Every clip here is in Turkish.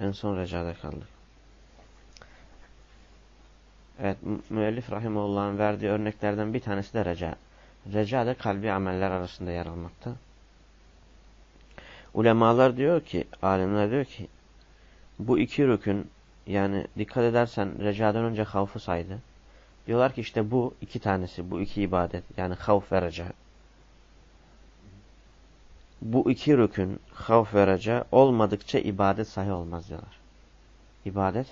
En son recada kaldık. Evet, müellif rahimullah'ın verdiği örneklerden bir tanesi de reca. Reca da kalbi ameller arasında yer almakta. Ulemalar diyor ki, alimler diyor ki, bu iki rükün, yani dikkat edersen recadan önce havfı saydı. Diyorlar ki işte bu iki tanesi, bu iki ibadet, yani havf ve reca. Bu iki rükün, havf ve reca olmadıkça ibadet sahih olmaz diyorlar. İbadet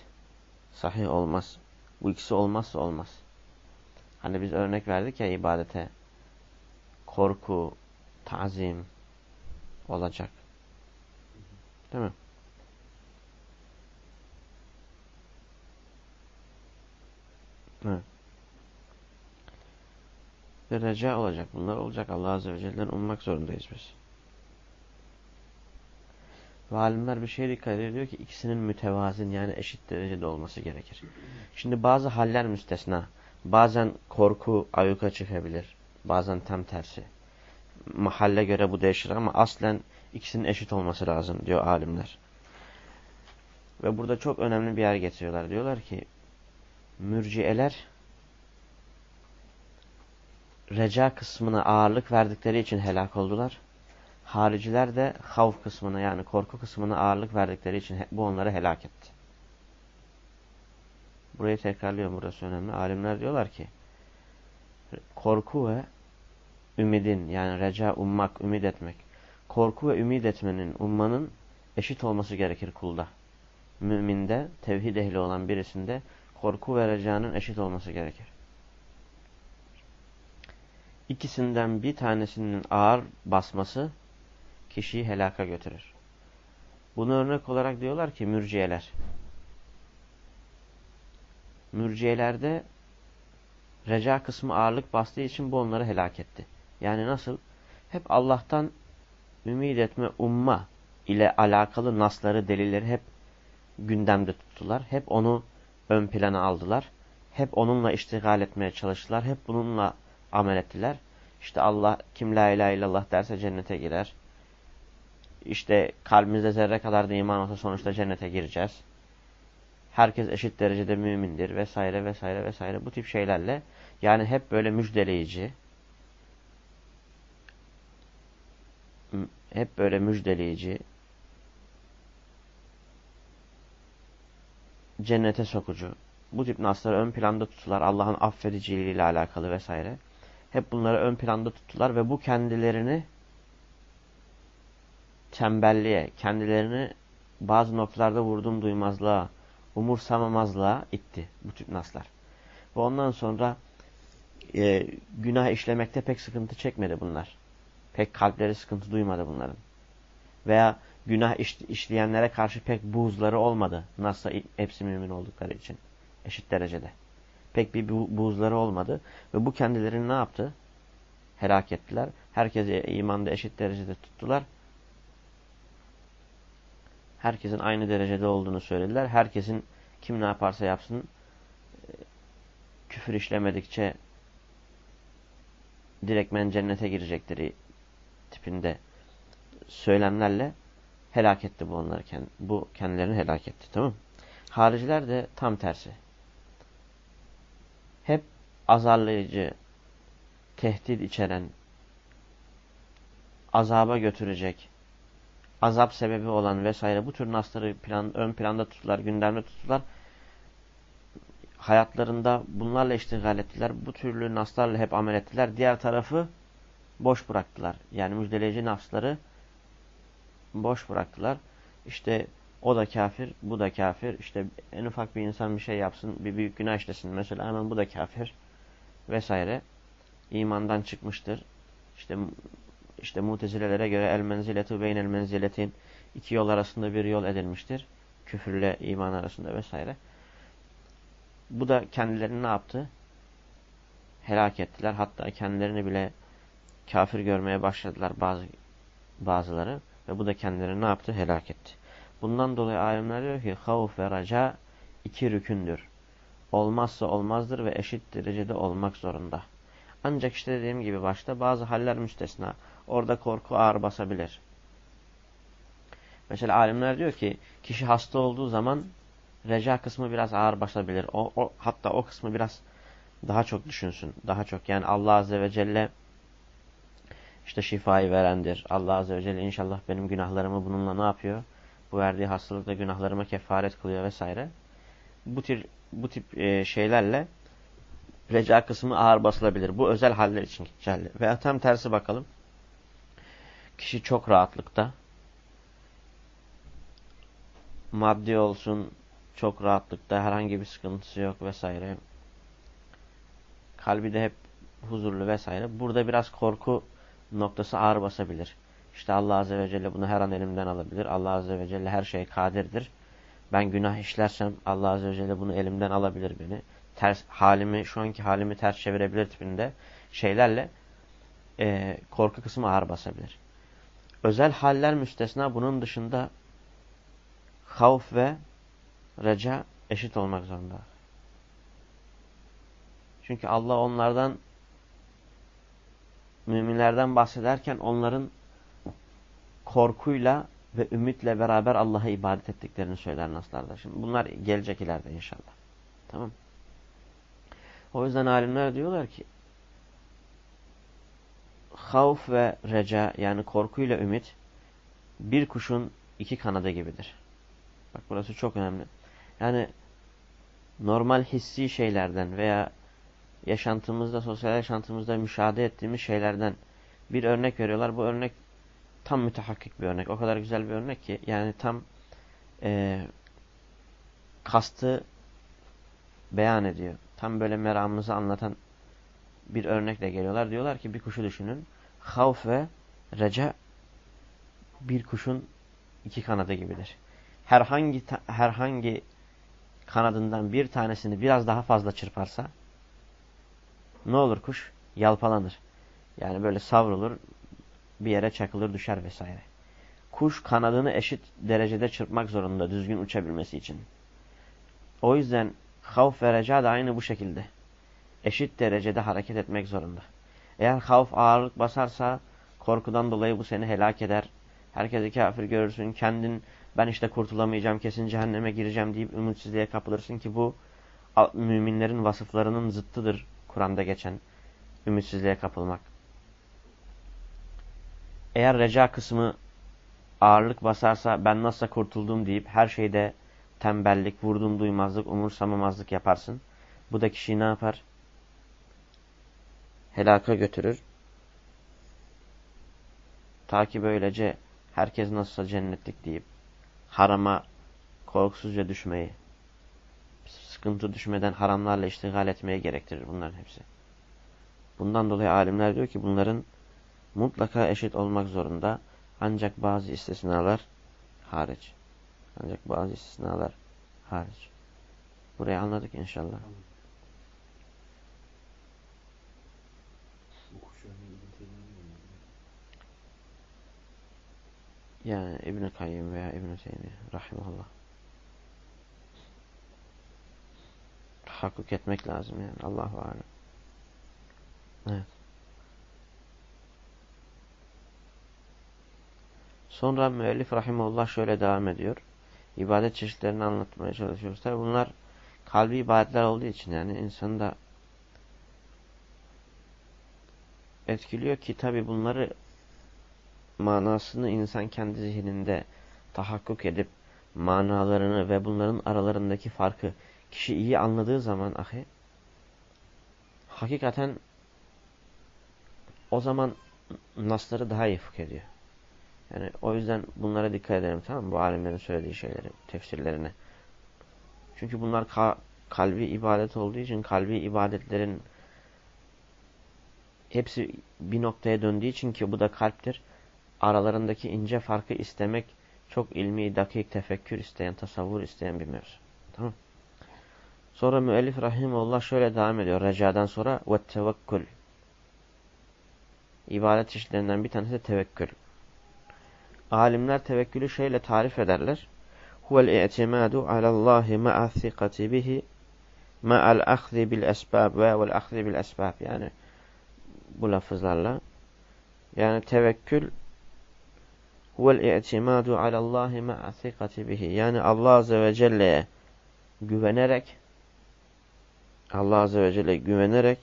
sahih olmaz. Bu ikisi olmazsa olmaz. Hani biz örnek verdik ya ibadete. Korku, tazim olacak. Değil mi? Ve reca olacak. Bunlar olacak. Allah Azze ve Celle'den ummak zorundayız biz. Ve alimler bir şeye dikkat ediyor ki ikisinin mütevazın yani eşit derecede olması gerekir. Şimdi bazı haller müstesna. Bazen korku ayuka çıkabilir. Bazen tam tersi. Mahalle göre bu değişir ama aslen ikisinin eşit olması lazım diyor alimler. Ve burada çok önemli bir yer getiriyorlar. Diyorlar ki mürciyeler reca kısmına ağırlık verdikleri için helak oldular. Hariciler de havf kısmına yani korku kısmına ağırlık verdikleri için bu onları helak etti. Burayı tekrarlıyorum burası önemli. Alimler diyorlar ki korku ve ümidin yani reca ummak, ümid etmek. Korku ve ümid etmenin, ummanın eşit olması gerekir kulda. Müminde, tevhid ehli olan birisinde korku ve recanın eşit olması gerekir. İkisinden bir tanesinin ağır basması kişiyi helaka götürür. Bunu örnek olarak diyorlar ki mürciyeler. Mürciyelerde reca kısmı ağırlık bastığı için bu onları helak etti. Yani nasıl? Hep Allah'tan ümid etme, umma ile alakalı nasları, delilleri hep gündemde tuttular. Hep onu ön plana aldılar. Hep onunla iştigal etmeye çalıştılar. Hep bununla amel ettiler. İşte Allah kim la ilahe illallah derse cennete girer işte kalbimizde zerre kadar da iman olsa sonuçta cennete gireceğiz. Herkes eşit derecede mümindir vesaire vesaire vesaire. Bu tip şeylerle yani hep böyle müjdeleyici hep böyle müjdeleyici cennete sokucu. Bu tip nasları ön planda tutular Allah'ın affediciliği ile alakalı vesaire. Hep bunları ön planda tuttular ve bu kendilerini tembelliğe, kendilerini bazı noktalarda vurdum duymazlığa, umursamamazlığa itti bu tip naslar. Ve ondan sonra e, günah işlemekte pek sıkıntı çekmedi bunlar. Pek kalpleri sıkıntı duymadı bunların. Veya günah iş, işleyenlere karşı pek buğzları olmadı. Nasıl hepsi mümin oldukları için. Eşit derecede. Pek bir buğzları olmadı. Ve bu kendilerini ne yaptı? Helak ettiler. Herkese imanda eşit derecede tuttular herkesin aynı derecede olduğunu söylediler. Herkesin kim ne yaparsa yapsın e, küfür işlemedikçe direktmen cennete girecekleri tipinde söylemlerle helak etti bu onları. Bu kendilerini helak etti. Tamam Hariciler de tam tersi. Hep azarlayıcı, tehdit içeren, azaba götürecek, azap sebebi olan vesaire bu tür nasları plan, ön planda tuttular, gündemde tuttular. Hayatlarında bunlarla iştigal ettiler. Bu türlü naslarla hep amel ettiler. Diğer tarafı boş bıraktılar. Yani müjdeleyici nasları boş bıraktılar. İşte o da kafir, bu da kafir. İşte en ufak bir insan bir şey yapsın, bir büyük günah işlesin mesela hemen bu da kafir vesaire. İmandan çıkmıştır. İşte işte mutezilelere göre el menziletu beynel menziletin iki yol arasında bir yol edilmiştir. Küfürle iman arasında vesaire. Bu da kendilerini ne yaptı? Helak ettiler. Hatta kendilerini bile kafir görmeye başladılar bazı bazıları. Ve bu da kendilerini ne yaptı? Helak etti. Bundan dolayı alimler diyor ki havf ve raca iki rükündür. Olmazsa olmazdır ve eşit derecede olmak zorunda. Ancak işte dediğim gibi başta bazı haller müstesna. Orada korku ağır basabilir. Mesela alimler diyor ki kişi hasta olduğu zaman reca kısmı biraz ağır basabilir. O, o, hatta o kısmı biraz daha çok düşünsün. Daha çok yani Allah Azze ve Celle işte şifayı verendir. Allah Azze ve Celle inşallah benim günahlarımı bununla ne yapıyor? Bu verdiği hastalıkla günahlarıma kefaret kılıyor vesaire. Bu tür bu tip e, şeylerle reca kısmı ağır basılabilir. Bu özel haller için geçerli. Veya tam tersi bakalım. Kişi çok rahatlıkta. Maddi olsun, çok rahatlıkta, herhangi bir sıkıntısı yok vesaire. Kalbi de hep huzurlu vesaire. Burada biraz korku noktası ağır basabilir. İşte Allah Azze ve Celle bunu her an elimden alabilir. Allah Azze ve Celle her şeye kadirdir. Ben günah işlersem Allah Azze ve Celle bunu elimden alabilir beni. Ters halimi, şu anki halimi ters çevirebilir tipinde şeylerle e, korku kısmı ağır basabilir. Özel haller müstesna bunun dışında havf ve reca eşit olmak zorunda. Çünkü Allah onlardan müminlerden bahsederken onların korkuyla ve ümitle beraber Allah'a ibadet ettiklerini söyler naslarda. Şimdi bunlar gelecek ileride inşallah. Tamam O yüzden alimler diyorlar ki havf ve reca yani korkuyla ümit bir kuşun iki kanadı gibidir. Bak burası çok önemli. Yani normal hissi şeylerden veya yaşantımızda, sosyal yaşantımızda müşahede ettiğimiz şeylerden bir örnek veriyorlar. Bu örnek tam mütehakkik bir örnek. O kadar güzel bir örnek ki yani tam e, kastı beyan ediyor. Tam böyle meramımızı anlatan bir örnekle geliyorlar. Diyorlar ki bir kuşu düşünün. Havf ve reca bir kuşun iki kanadı gibidir. Herhangi herhangi kanadından bir tanesini biraz daha fazla çırparsa ne olur kuş? Yalpalanır. Yani böyle savrulur, bir yere çakılır, düşer vesaire. Kuş kanadını eşit derecede çırpmak zorunda düzgün uçabilmesi için. O yüzden havf ve reca da aynı bu şekilde. Eşit derecede hareket etmek zorunda. Eğer havf ağırlık basarsa korkudan dolayı bu seni helak eder. Herkesi kafir görürsün. Kendin ben işte kurtulamayacağım, kesin cehenneme gireceğim deyip ümitsizliğe kapılırsın ki bu müminlerin vasıflarının zıttıdır Kur'an'da geçen ümitsizliğe kapılmak. Eğer reca kısmı ağırlık basarsa ben nasıl kurtuldum deyip her şeyde tembellik, vurdum duymazlık, umursamamazlık yaparsın. Bu da kişiyi ne yapar? Helaka götürür. Ta ki böylece herkes nasılsa cennetlik deyip harama korkusuzca düşmeyi, sıkıntı düşmeden haramlarla iştigal etmeye gerektirir bunların hepsi. Bundan dolayı alimler diyor ki bunların mutlaka eşit olmak zorunda. Ancak bazı istisnalar hariç. Ancak bazı istisnalar hariç. Burayı anladık inşallah. Yani İbn-i Kayyum veya İbn-i Teymi rahimahullah. Tahakkuk etmek lazım yani. Allahu alem. Evet. Sonra müellif rahimullah şöyle devam ediyor. İbadet çeşitlerini anlatmaya çalışıyoruz. Tabi bunlar kalbi ibadetler olduğu için yani insanı da etkiliyor ki tabi bunları manasını insan kendi zihninde tahakkuk edip manalarını ve bunların aralarındaki farkı kişi iyi anladığı zaman ahi hakikaten o zaman nasları daha iyi fıkh ediyor. Yani o yüzden bunlara dikkat edelim tamam mı? Bu alimlerin söylediği şeyleri, tefsirlerine. Çünkü bunlar ka kalbi ibadet olduğu için kalbi ibadetlerin hepsi bir noktaya döndüğü için ki bu da kalptir. Aralarındaki ince farkı istemek çok ilmi, dakik, tefekkür isteyen, tasavvur isteyen bir mevzu. Tamam Sonra müellif rahimullah şöyle devam ediyor. Recadan sonra ve tevekkül. İbadet çeşitlerinden bir tanesi de tevekkül. Alimler tevekkülü şeyle tarif ederler. Huvel i'timadu alallahi ma'a thikati bihi ma'al ahzi bil esbab ve vel ahzi bil esbab. Yani bu lafızlarla. Yani tevekkül huvel i'timadu alallahi ma'a thikati bihi. Yani Allah Azze ve Celle'ye güvenerek Allah Azze ve Celle güvenerek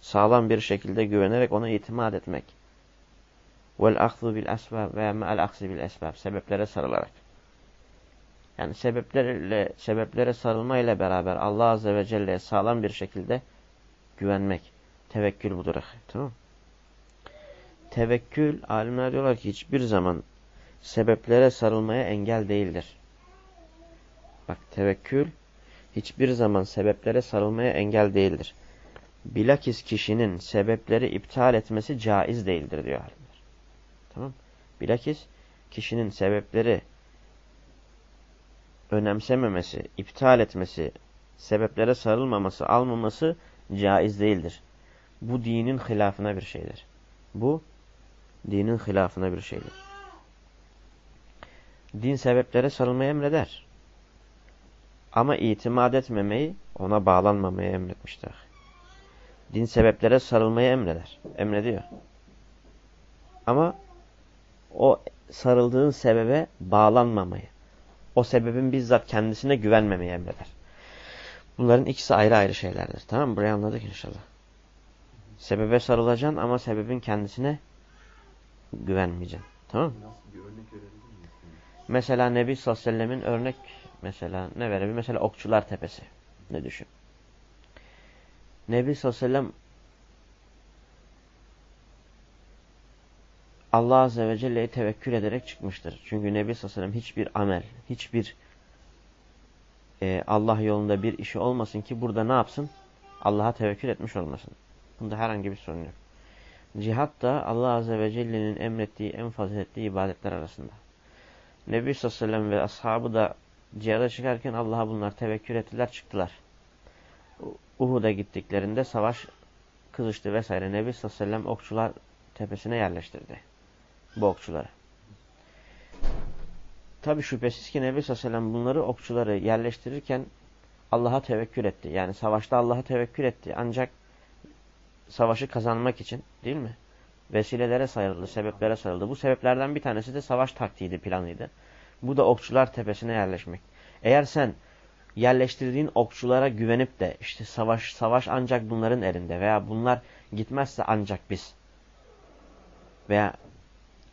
sağlam bir şekilde güvenerek ona itimat etmek. Vel ahzu bil esbab me'al aksi bil esbab. Sebeplere sarılarak. Yani sebeplerle, sebeplere sarılmayla beraber Allah Azze ve Celle'ye sağlam bir şekilde güvenmek. Tevekkül budur. Tamam Tevekkül, alimler diyorlar ki hiçbir zaman sebeplere sarılmaya engel değildir. Bak tevekkül hiçbir zaman sebeplere sarılmaya engel değildir. Bilakis kişinin sebepleri iptal etmesi caiz değildir diyor alimler. Tamam Bilakis kişinin sebepleri önemsememesi, iptal etmesi, sebeplere sarılmaması, almaması caiz değildir. Bu dinin hilafına bir şeydir. Bu dinin hilafına bir şeydir. Din sebeplere sarılmayı emreder. Ama itimat etmemeyi, ona bağlanmamayı emretmiştir. Din sebeplere sarılmayı emreder. Emrediyor. Ama o sarıldığın sebebe bağlanmamayı, o sebebin bizzat kendisine güvenmemeyi emreder. Bunların ikisi ayrı ayrı şeylerdir. Tamam mı? Burayı anladık inşallah. Sebebe sarılacaksın ama sebebin kendisine güvenmeyeceksin. Tamam mı? Mesela Nebi sallallahu aleyhi ve sellemin örnek mesela ne verebilir? Mesela Okçular Tepesi. Ne düşün? Nebi sallallahu aleyhi ve sellem Allah Azze ve Celle'ye tevekkül ederek çıkmıştır. Çünkü Nebi sallallahu aleyhi ve sellem hiçbir amel, hiçbir e, Allah yolunda bir işi olmasın ki burada ne yapsın? Allah'a tevekkül etmiş olmasın. Bunda herhangi bir sorun yok. Cihat da Allah Azze ve Celle'nin emrettiği en faziletli ibadetler arasında. Nebi sallallahu aleyhi ve sellem ve ashabı da cihada çıkarken Allah'a bunlar tevekkül ettiler çıktılar. Uhud'a gittiklerinde savaş kızıştı vesaire. Nebi sallallahu aleyhi ve sellem okçular tepesine yerleştirdi. Bu okçuları. Tabi şüphesiz ki Nebi sallallahu aleyhi ve sellem bunları okçuları yerleştirirken Allah'a tevekkül etti. Yani savaşta Allah'a tevekkül etti. Ancak savaşı kazanmak için değil mi? Vesilelere sayıldı, sebeplere sayıldı. Bu sebeplerden bir tanesi de savaş taktiğiydi, planıydı. Bu da okçular tepesine yerleşmek. Eğer sen yerleştirdiğin okçulara güvenip de işte savaş savaş ancak bunların elinde veya bunlar gitmezse ancak biz veya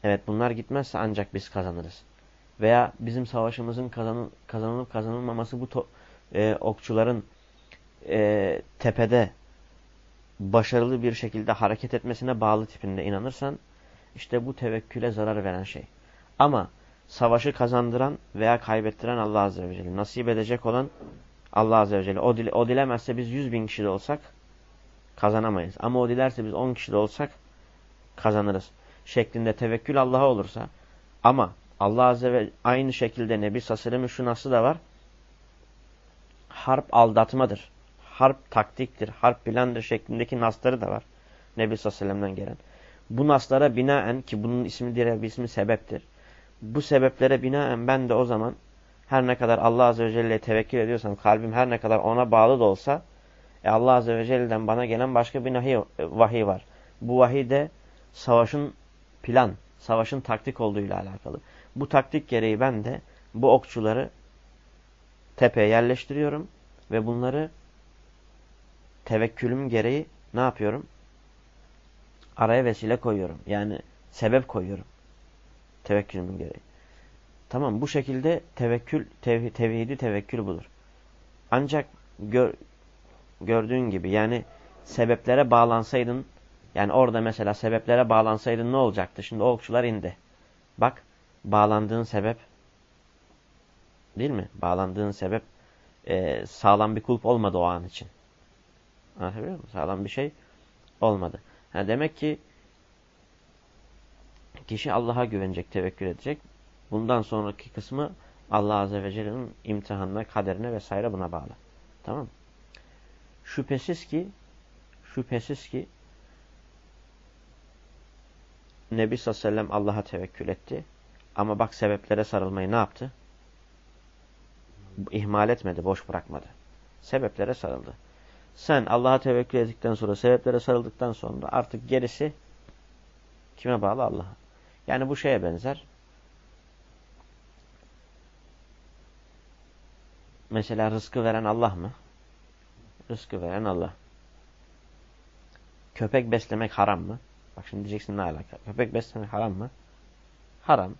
evet bunlar gitmezse ancak biz kazanırız. Veya bizim savaşımızın kazanın, kazanılıp kazanılmaması bu e, okçuların e, tepede başarılı bir şekilde hareket etmesine bağlı tipinde inanırsan işte bu tevekküle zarar veren şey. Ama savaşı kazandıran veya kaybettiren Allah Azze ve Celle. Nasip edecek olan Allah Azze ve Celle. O, dile, o dilemezse biz 100 bin kişi de olsak kazanamayız. Ama o dilerse biz 10 kişi de olsak kazanırız. Şeklinde tevekkül Allah'a olursa ama Allah Azze ve aynı şekilde Nebi Sassalem'in şu nasıl da var. Harp aldatmadır. Harp taktiktir. Harp plandır şeklindeki nasları da var. Nebi Sassalem'den gelen. Bu naslara binaen ki bunun ismi diğer bir ismi sebeptir bu sebeplere binaen ben de o zaman her ne kadar Allah Azze ve Celle'ye tevekkül ediyorsam, kalbim her ne kadar ona bağlı da olsa, e Allah Azze ve Celle'den bana gelen başka bir nahi, vahiy var. Bu vahiy de savaşın plan, savaşın taktik olduğuyla alakalı. Bu taktik gereği ben de bu okçuları tepeye yerleştiriyorum ve bunları tevekkülüm gereği ne yapıyorum? Araya vesile koyuyorum. Yani sebep koyuyorum. Tevekkülümün gereği. Tamam bu şekilde tevekkül, tev tevhidi tevekkül budur. Ancak gör, gördüğün gibi yani sebeplere bağlansaydın yani orada mesela sebeplere bağlansaydın ne olacaktı? Şimdi okçular indi. Bak bağlandığın sebep değil mi? Bağlandığın sebep e, sağlam bir kulp olmadı o an için. Anlatabiliyor muyum? Sağlam bir şey olmadı. Yani demek ki Kişi Allah'a güvenecek, tevekkül edecek. Bundan sonraki kısmı Allah Azze ve Celle'nin imtihanına, kaderine vesaire buna bağlı. Tamam Şüphesiz ki şüphesiz ki Nebi sallallahu aleyhi ve sellem Allah'a tevekkül etti. Ama bak sebeplere sarılmayı ne yaptı? İhmal etmedi, boş bırakmadı. Sebeplere sarıldı. Sen Allah'a tevekkül ettikten sonra, sebeplere sarıldıktan sonra artık gerisi kime bağlı? Allah'a. Yani bu şeye benzer. Mesela rızkı veren Allah mı? Rızkı veren Allah. Köpek beslemek haram mı? Bak şimdi diyeceksin ne alaka? Köpek beslemek haram mı? Haram.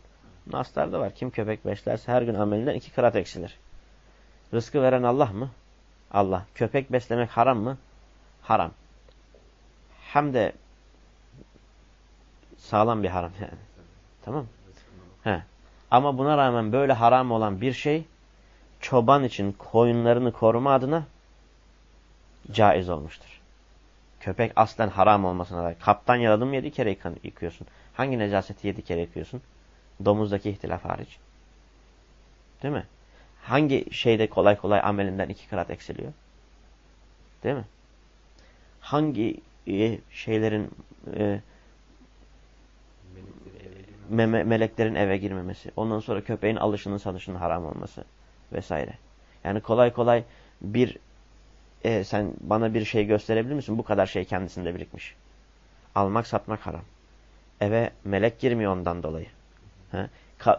Naslarda var. Kim köpek beslerse her gün amelinden iki kırat eksilir. Rızkı veren Allah mı? Allah. Köpek beslemek haram mı? Haram. Hem de sağlam bir haram yani. Tamam He. Ama buna rağmen böyle haram olan bir şey çoban için koyunlarını koruma adına caiz olmuştur. Köpek aslen haram olmasına dair. Kaptan yaladım mı yedi kere yıkıyorsun. Hangi necaseti yedi kere yıkıyorsun? Domuzdaki ihtilaf hariç. Değil mi? Hangi şeyde kolay kolay amelinden iki kırat eksiliyor? Değil mi? Hangi e, şeylerin e, me meleklerin eve girmemesi, ondan sonra köpeğin alışının satışının haram olması vesaire. Yani kolay kolay bir e, sen bana bir şey gösterebilir misin? Bu kadar şey kendisinde birikmiş. Almak satmak haram. Eve melek girmiyor ondan dolayı. Ha?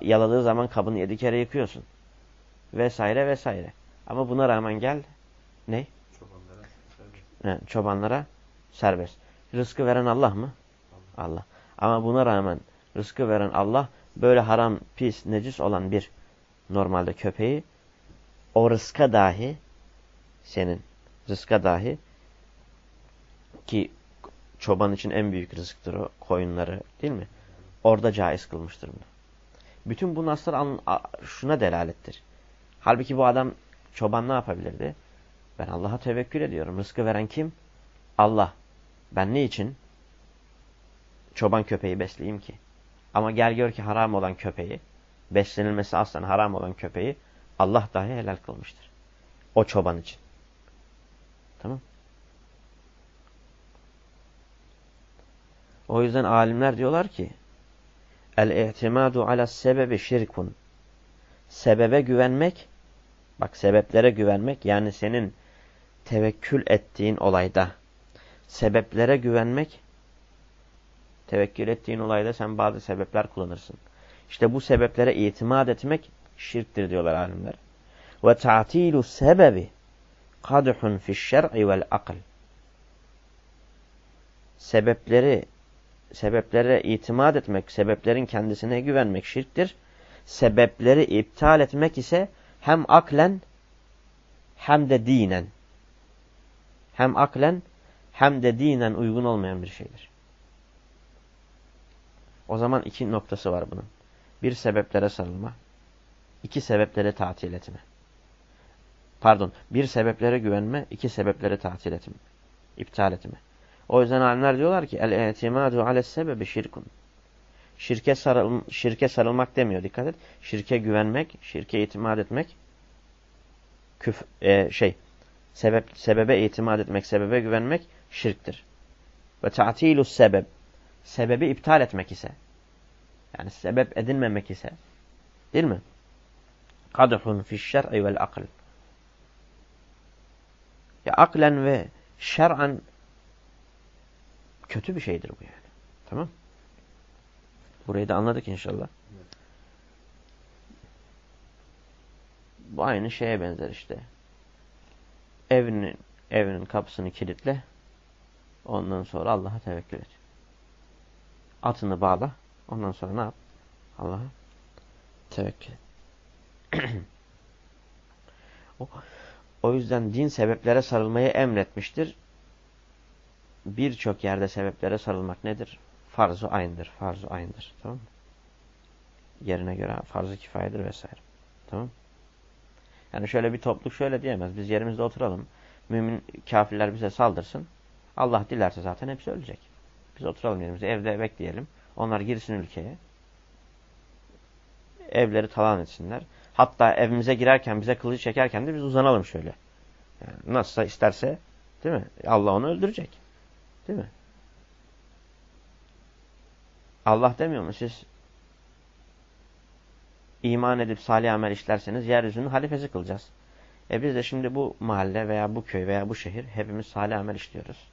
yaladığı zaman kabını yedi kere yıkıyorsun. Vesaire vesaire. Ama buna rağmen gel ne? Çobanlara serbest. çobanlara serbest. Rızkı veren Allah mı? Allah. Allah. Ama buna rağmen rızkı veren Allah böyle haram, pis, necis olan bir normalde köpeği o rızka dahi senin rızka dahi ki çoban için en büyük rızıktır o koyunları değil mi? Orada caiz kılmıştır bunu. Bütün bu naslar şuna delalettir. Halbuki bu adam çoban ne yapabilirdi? Ben Allah'a tevekkül ediyorum. Rızkı veren kim? Allah. Ben ne için? Çoban köpeği besleyeyim ki. Ama gel gör ki haram olan köpeği, beslenilmesi aslen haram olan köpeği Allah dahi helal kılmıştır. O çoban için. Tamam. O yüzden alimler diyorlar ki El-i'timadu ala sebebi şirkun. Sebebe güvenmek, bak sebeplere güvenmek yani senin tevekkül ettiğin olayda sebeplere güvenmek, tevekkül ettiğin olayda sen bazı sebepler kullanırsın. İşte bu sebeplere itimat etmek şirktir diyorlar alimler. Ve ta'tilu sebebi kadhun fi şer'i vel akl. Sebepleri sebeplere itimat etmek, sebeplerin kendisine güvenmek şirktir. Sebepleri iptal etmek ise hem aklen hem de dinen hem aklen hem de dinen uygun olmayan bir şeydir. O zaman iki noktası var bunun. Bir sebeplere sarılma, iki sebeplere tatil etme. Pardon, bir sebeplere güvenme, iki sebeplere tatil etme. İptal etme. O yüzden alimler diyorlar ki el-i'timadu ales sebebi şirkun. Şirke, sarıl, şirke sarılmak demiyor dikkat et. Şirke güvenmek, şirke itimat etmek küf, e, şey sebep sebebe itimat etmek, sebebe güvenmek şirktir. Ve ta'tilus sebep sebebi iptal etmek ise yani sebep edinmemek ise değil mi? Kadhun fiş şer'i vel akl. Ya aklen ve şer'an kötü bir şeydir bu yani. Tamam? Burayı da anladık inşallah. Bu aynı şeye benzer işte. Evinin evinin kapısını kilitle. Ondan sonra Allah'a tevekkül et. Atını bağla. Ondan sonra ne yap? Allah'a tevekkül et. o, o yüzden din sebeplere sarılmayı emretmiştir birçok yerde sebeplere sarılmak nedir? Farz-ı aynıdır. Farz-ı aynıdır. Tamam mı? Yerine göre farz-ı kifayedir vesaire. Tamam Yani şöyle bir topluluk şöyle diyemez. Biz yerimizde oturalım. Mümin kafirler bize saldırsın. Allah dilerse zaten hepsi ölecek. Biz oturalım yerimizde. Evde bekleyelim. Onlar girsin ülkeye. Evleri talan etsinler. Hatta evimize girerken bize kılıç çekerken de biz uzanalım şöyle. Yani nasılsa isterse değil mi? Allah onu öldürecek. Değil mi? Allah demiyor mu siz iman edip salih amel işlerseniz yeryüzünün halifesi kılacağız. E biz de şimdi bu mahalle veya bu köy veya bu şehir hepimiz salih amel işliyoruz.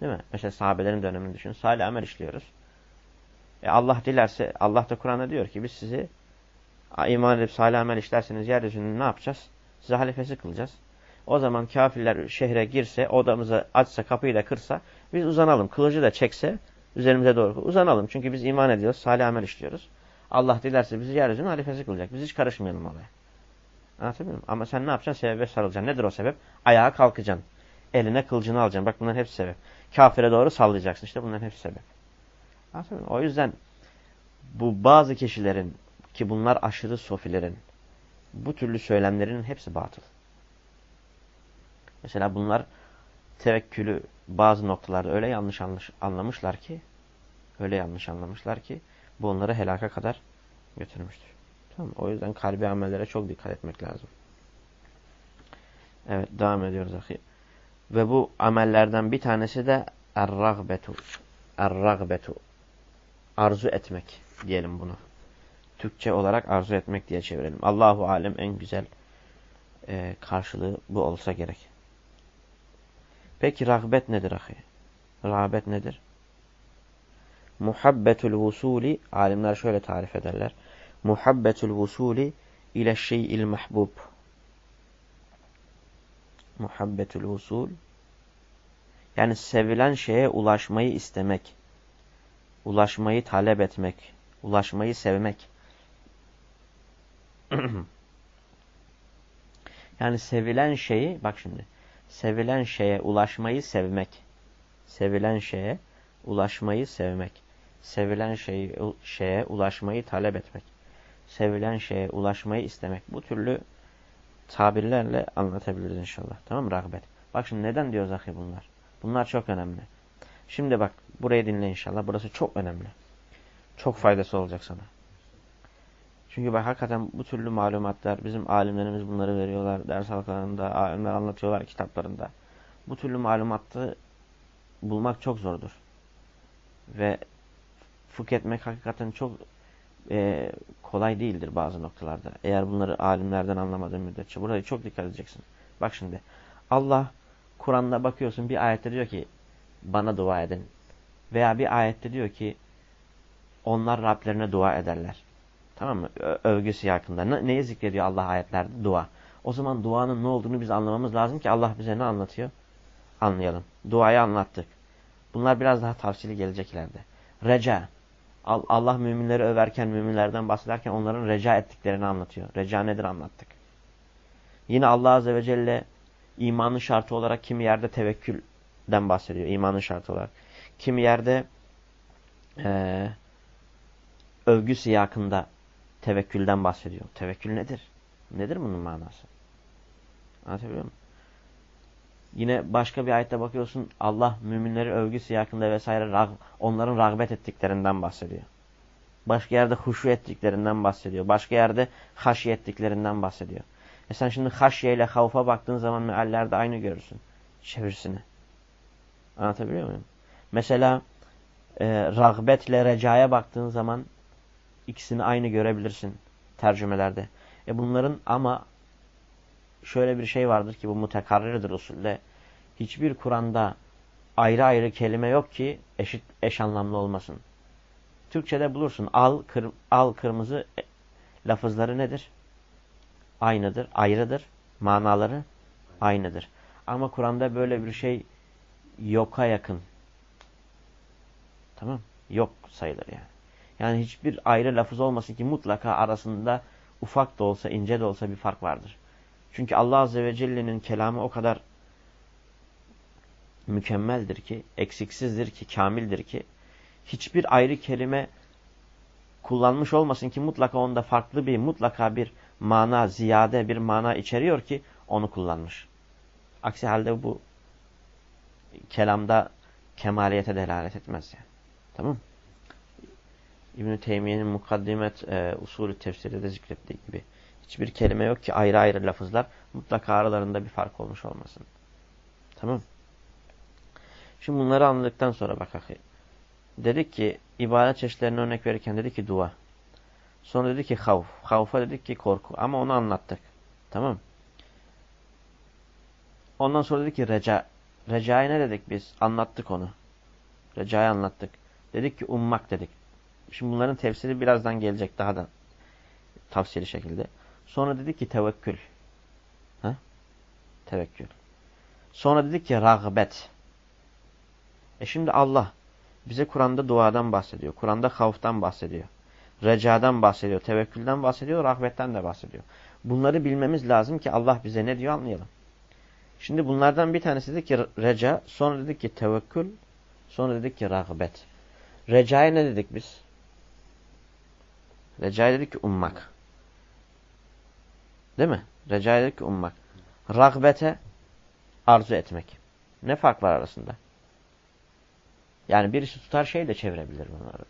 Değil mi? Mesela sahabelerin dönemini düşün. Salih amel işliyoruz. E Allah dilerse, Allah da Kur'an'da diyor ki biz sizi iman edip salih amel işlerseniz yeryüzünü ne yapacağız? Size halifesi kılacağız. O zaman kafirler şehre girse, odamızı açsa, kapıyı da kırsa biz uzanalım. Kılıcı da çekse üzerimize doğru uzanalım. Çünkü biz iman ediyoruz, salih amel işliyoruz. Allah dilerse bizi yeryüzünün halifesi kılacak. Biz hiç karışmayalım olaya. Anlatabiliyor muyum? Ama sen ne yapacaksın? Sebebe sarılacaksın. Nedir o sebep? Ayağa kalkacaksın. Eline kılıcını alacaksın. Bak bunların hepsi sebep. Kafire doğru sallayacaksın. İşte bunların hepsi sebep. Anlatabiliyor muyum? O yüzden bu bazı kişilerin ki bunlar aşırı sofilerin bu türlü söylemlerinin hepsi batıl. Mesela bunlar tevekkülü bazı noktalarda öyle yanlış anlamışlar ki öyle yanlış anlamışlar ki bu onları helaka kadar götürmüştür. Tamam O yüzden kalbi amellere çok dikkat etmek lazım. Evet devam ediyoruz ahi. Ve bu amellerden bir tanesi de er-ragbetu. Er-ragbetu. Arzu etmek diyelim bunu. Türkçe olarak arzu etmek diye çevirelim. Allahu alem en güzel e, karşılığı bu olsa gerek. Peki rağbet nedir ahi? Rağbet nedir? Muhabbetul vusuli alimler şöyle tarif ederler. Muhabbetul vusuli ile şey'il mahbub. Muhabbetul vusul yani sevilen şeye ulaşmayı istemek, ulaşmayı talep etmek, ulaşmayı sevmek. yani sevilen şeyi, bak şimdi, sevilen şeye ulaşmayı sevmek, sevilen şeye ulaşmayı sevmek, sevilen şeyi, şeye ulaşmayı talep etmek, sevilen şeye ulaşmayı istemek. Bu türlü tabirlerle anlatabiliriz inşallah. Tamam mı? Rağbet. Bak şimdi neden diyoruz ahi bunlar? Bunlar çok önemli. Şimdi bak burayı dinle inşallah. Burası çok önemli. Çok faydası olacak sana. Çünkü bak hakikaten bu türlü malumatlar bizim alimlerimiz bunları veriyorlar. Ders halkalarında, alimler anlatıyorlar kitaplarında. Bu türlü malumatı bulmak çok zordur. Ve fıkh etmek hakikaten çok e, kolay değildir bazı noktalarda. Eğer bunları alimlerden anlamadığın müddetçe. Buraya çok dikkat edeceksin. Bak şimdi. Allah Kur'an'da bakıyorsun bir ayette diyor ki bana dua edin. Veya bir ayette diyor ki onlar Rablerine dua ederler. Tamam mı? Ö övgü siyakında. Ne, neyi zikrediyor Allah ayetlerde? Dua. O zaman duanın ne olduğunu biz anlamamız lazım ki Allah bize ne anlatıyor? Anlayalım. Duayı anlattık. Bunlar biraz daha tavsiyeli gelecek ileride. Reca. Allah müminleri överken, müminlerden bahsederken onların reca ettiklerini anlatıyor. Reca nedir anlattık. Yine Allah Azze ve Celle imanın şartı olarak kimi yerde tevekkülden bahsediyor. İmanın şartı olarak. Kimi yerde e, övgü siyakında tevekkülden bahsediyor. Tevekkül nedir? Nedir bunun manası? Anlatabiliyor muyum? Yine başka bir ayette bakıyorsun Allah müminleri övgü siyakında vesaire rag, onların rağbet ettiklerinden bahsediyor. Başka yerde huşu ettiklerinden bahsediyor. Başka yerde haşi ettiklerinden bahsediyor. E sen şimdi haşye ile havfa baktığın zaman meallerde aynı görürsün. Çevirsini. Anlatabiliyor muyum? Mesela e, rağbetle recaya baktığın zaman ikisini aynı görebilirsin tercümelerde. E bunların ama şöyle bir şey vardır ki bu mutekarrirdir usulde. Hiçbir Kur'an'da ayrı ayrı kelime yok ki eşit eş anlamlı olmasın. Türkçede bulursun al, kır, al kırmızı e, lafızları nedir? Aynıdır, ayrıdır. Manaları aynıdır. Ama Kur'an'da böyle bir şey yoka yakın. Tamam? Yok sayılır yani. Yani hiçbir ayrı lafız olmasın ki mutlaka arasında ufak da olsa, ince de olsa bir fark vardır. Çünkü Allah Azze ve Celle'nin kelamı o kadar mükemmeldir ki, eksiksizdir ki, kamildir ki, hiçbir ayrı kelime kullanmış olmasın ki mutlaka onda farklı bir, mutlaka bir mana, ziyade bir mana içeriyor ki onu kullanmış. Aksi halde bu kelamda kemaliyete delalet etmez yani. Tamam İbn-i Teymiye'nin mukaddimet e, usulü tefsirde de zikrettiği gibi hiçbir kelime yok ki ayrı ayrı lafızlar mutlaka aralarında bir fark olmuş olmasın. Tamam Şimdi bunları anladıktan sonra bak ahi. Dedik ki ibadet çeşitlerine örnek verirken dedi ki dua. Sonra dedi ki havf. Havfa dedik ki korku. Ama onu anlattık. Tamam Ondan sonra dedi ki reca. Reca'yı ne dedik biz? Anlattık onu. Reca'yı anlattık. Dedik ki ummak dedik. Şimdi bunların tefsiri birazdan gelecek daha da tavsiyeli şekilde. Sonra dedi ki tevekkül. Ha? Tevekkül. Sonra dedi ki rağbet. E şimdi Allah bize Kur'an'da duadan bahsediyor. Kur'an'da havftan bahsediyor. Recadan bahsediyor. Tevekkülden bahsediyor. Rahmetten de bahsediyor. Bunları bilmemiz lazım ki Allah bize ne diyor anlayalım. Şimdi bunlardan bir tanesi dedi ki reca, sonra dedik ki tevekkül, sonra dedik ki rağbet. Recaya ne dedik biz? Recaya dedik ki ummak. Değil mi? Recaya dedik ki ummak. Rağbete arzu etmek. Ne fark var arasında? Yani birisi tutar şey de çevirebilir bunları.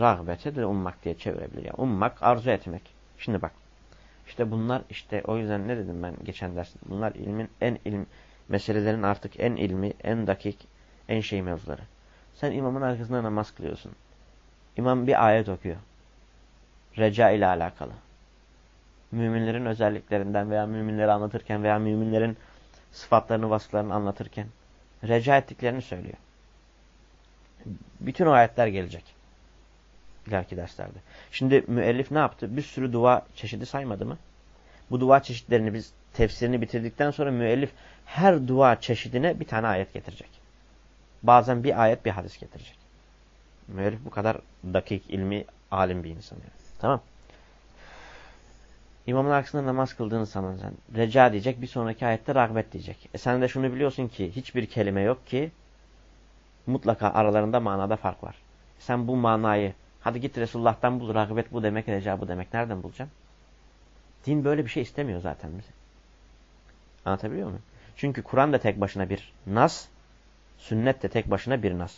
Rağbete de ummak diye çevirebilir. Yani ummak, arzu etmek. Şimdi bak. İşte bunlar işte o yüzden ne dedim ben geçen ders? Bunlar ilmin en ilm meselelerin artık en ilmi, en dakik, en şey mevzuları. Sen imamın arkasında namaz kılıyorsun. İmam bir ayet okuyor. Reca ile alakalı. Müminlerin özelliklerinden veya müminleri anlatırken veya müminlerin sıfatlarını, vasıflarını anlatırken reca ettiklerini söylüyor. Bütün o ayetler gelecek. İleriki derslerde. Şimdi müellif ne yaptı? Bir sürü dua çeşidi saymadı mı? Bu dua çeşitlerini biz tefsirini bitirdikten sonra müellif her dua çeşidine bir tane ayet getirecek. Bazen bir ayet bir hadis getirecek. Müellif bu kadar dakik, ilmi, alim bir insan. Yani. Tamam. İmamın arkasında namaz kıldığını sen reca diyecek, bir sonraki ayette rağbet diyecek. E sen de şunu biliyorsun ki hiçbir kelime yok ki mutlaka aralarında manada fark var. Sen bu manayı hadi git Resulullah'tan bul, rağbet bu demek, reca bu demek. Nereden bulacaksın? Din böyle bir şey istemiyor zaten bize. Anlatabiliyor muyum? Çünkü Kur'an da tek başına bir nas, sünnet de tek başına bir nas.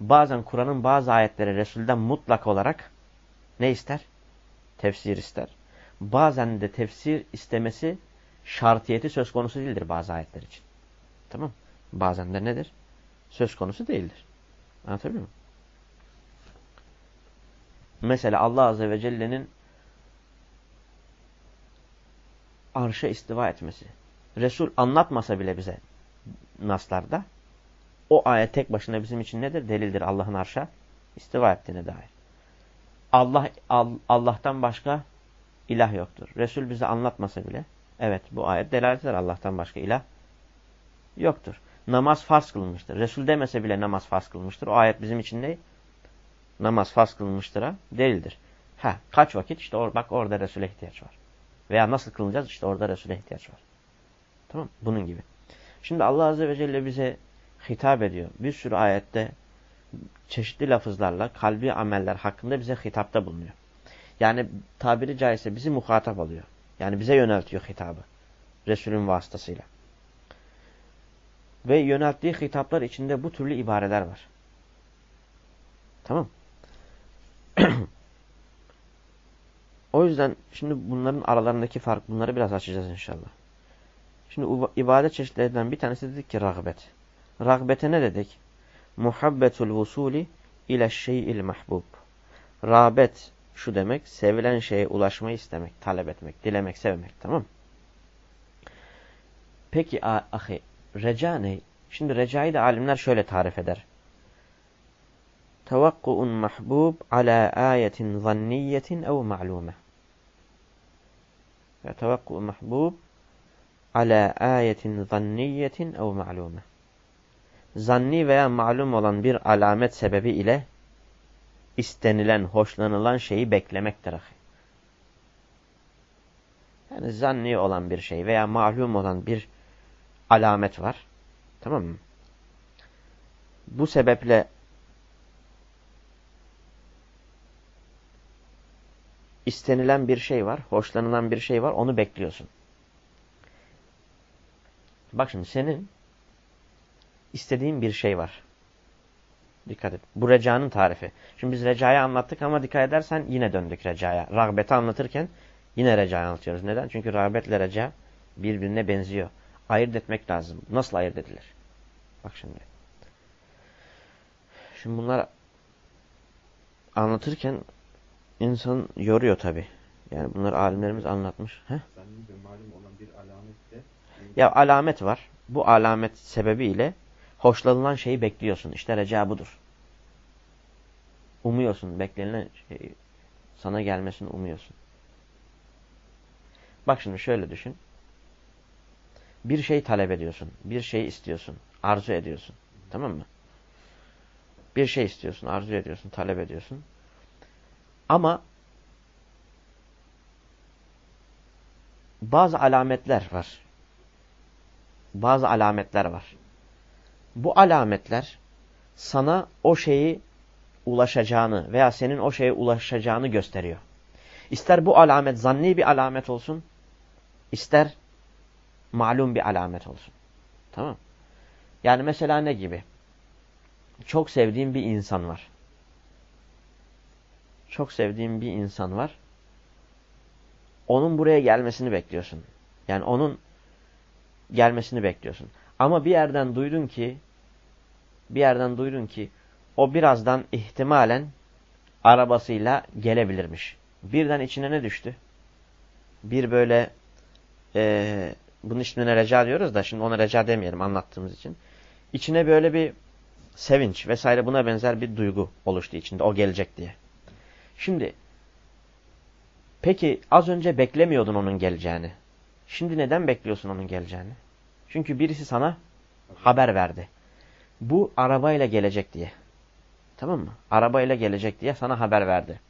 Bazen Kur'an'ın bazı ayetleri Resul'den mutlak olarak ne ister? Tefsir ister. Bazen de tefsir istemesi şartiyeti söz konusu değildir bazı ayetler için. Tamam Bazen de nedir? Söz konusu değildir. Anlatabiliyor muyum? Mesela Allah Azze ve Celle'nin arşa istiva etmesi. Resul anlatmasa bile bize naslarda o ayet tek başına bizim için nedir? Delildir Allah'ın arşa istiva ettiğine dair. Allah Allah'tan başka ilah yoktur. Resul bize anlatmasa bile evet bu ayet delalet eder Allah'tan başka ilah yoktur. Namaz farz kılınmıştır. Resul demese bile namaz farz kılınmıştır. O ayet bizim için ne? Namaz farz kılınmıştır ha? Değildir. Ha, kaç vakit? İşte or bak orada Resul'e ihtiyaç var. Veya nasıl kılınacağız? İşte orada Resul'e ihtiyaç var. Tamam Bunun gibi. Şimdi Allah Azze ve Celle bize hitap ediyor. Bir sürü ayette çeşitli lafızlarla kalbi ameller hakkında bize hitapta bulunuyor. Yani tabiri caizse bizi muhatap alıyor. Yani bize yöneltiyor hitabı. Resulün vasıtasıyla. Ve yönelttiği hitaplar içinde bu türlü ibareler var. Tamam. o yüzden şimdi bunların aralarındaki fark bunları biraz açacağız inşallah. Şimdi ibadet çeşitlerinden bir tanesi dedik ki rağbet. Rağbete ne dedik? Muhabbetul vusuli ile şey'il mahbub. Rağbet şu demek, sevilen şeye ulaşmayı istemek, talep etmek, dilemek, sevmek. Tamam Peki ahi, reca ne? Şimdi recayı da alimler şöyle tarif eder. Tevakku'un mahbub ala ayetin zanniyetin ev ma'lume. Tevakku'un mahbub ala ayetin zanniyetin ev ma'lume. Zanni veya malum olan bir alamet sebebi ile istenilen, hoşlanılan şeyi beklemektir. Yani zanni olan bir şey veya malum olan bir alamet var. Tamam mı? Bu sebeple istenilen bir şey var, hoşlanılan bir şey var, onu bekliyorsun. Bak şimdi senin istediğin bir şey var. Dikkat et. Bu recanın tarifi. Şimdi biz recayı anlattık ama dikkat edersen yine döndük recaya. Rağbeti anlatırken yine recayı anlatıyoruz. Neden? Çünkü rağbetle reca birbirine benziyor. Ayırt etmek lazım. Nasıl ayırt edilir? Bak şimdi. Şimdi bunlar anlatırken insan yoruyor tabi. Yani bunları alimlerimiz anlatmış. Heh? Ya alamet var. Bu alamet sebebiyle hoşlanılan şeyi bekliyorsun. İşte reca budur. umuyorsun. Beklenilen şey sana gelmesini umuyorsun. Bak şimdi şöyle düşün. Bir şey talep ediyorsun. Bir şey istiyorsun. Arzu ediyorsun. Tamam mı? Bir şey istiyorsun, arzu ediyorsun, talep ediyorsun. Ama bazı alametler var. Bazı alametler var. Bu alametler sana o şeyi ulaşacağını veya senin o şeye ulaşacağını gösteriyor. İster bu alamet zanni bir alamet olsun, ister malum bir alamet olsun. Tamam Yani mesela ne gibi? Çok sevdiğim bir insan var. Çok sevdiğim bir insan var. Onun buraya gelmesini bekliyorsun. Yani onun gelmesini bekliyorsun. Ama bir yerden duydun ki bir yerden duydun ki o birazdan ihtimalen arabasıyla gelebilirmiş. Birden içine ne düştü? Bir böyle e, bunun ismine reca diyoruz da şimdi ona reca demeyelim anlattığımız için. İçine böyle bir sevinç vesaire buna benzer bir duygu oluştu içinde o gelecek diye. Şimdi peki az önce beklemiyordun onun geleceğini. Şimdi neden bekliyorsun onun geleceğini? Çünkü birisi sana haber verdi. Bu arabayla gelecek diye. Tamam mı? Arabayla gelecek diye sana haber verdi.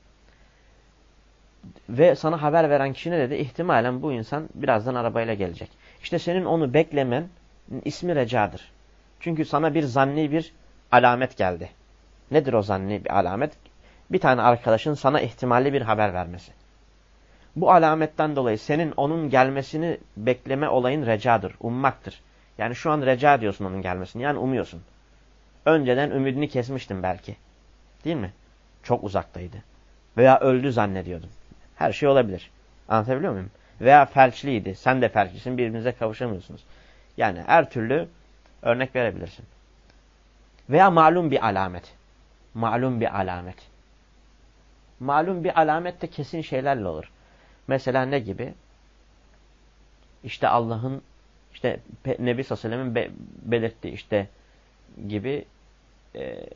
Ve sana haber veren kişi ne dedi? İhtimalen bu insan birazdan arabayla gelecek. İşte senin onu beklemen ismi recadır. Çünkü sana bir zanni bir alamet geldi. Nedir o zanni bir alamet? Bir tane arkadaşın sana ihtimalli bir haber vermesi. Bu alametten dolayı senin onun gelmesini bekleme olayın recadır, ummaktır. Yani şu an reca diyorsun onun gelmesini. Yani umuyorsun. Önceden ümidini kesmiştin belki. Değil mi? Çok uzaktaydı. Veya öldü zannediyordun. Her şey olabilir. Anlatabiliyor muyum? Veya felçliydi. Sen de felçlisin. Birbirinize kavuşamıyorsunuz. Yani her türlü örnek verebilirsin. Veya malum bir alamet. Malum bir alamet. Malum bir alamet de kesin şeylerle olur. Mesela ne gibi? İşte Allah'ın işte Nebi Sallallahu be belirttiği işte gibi e,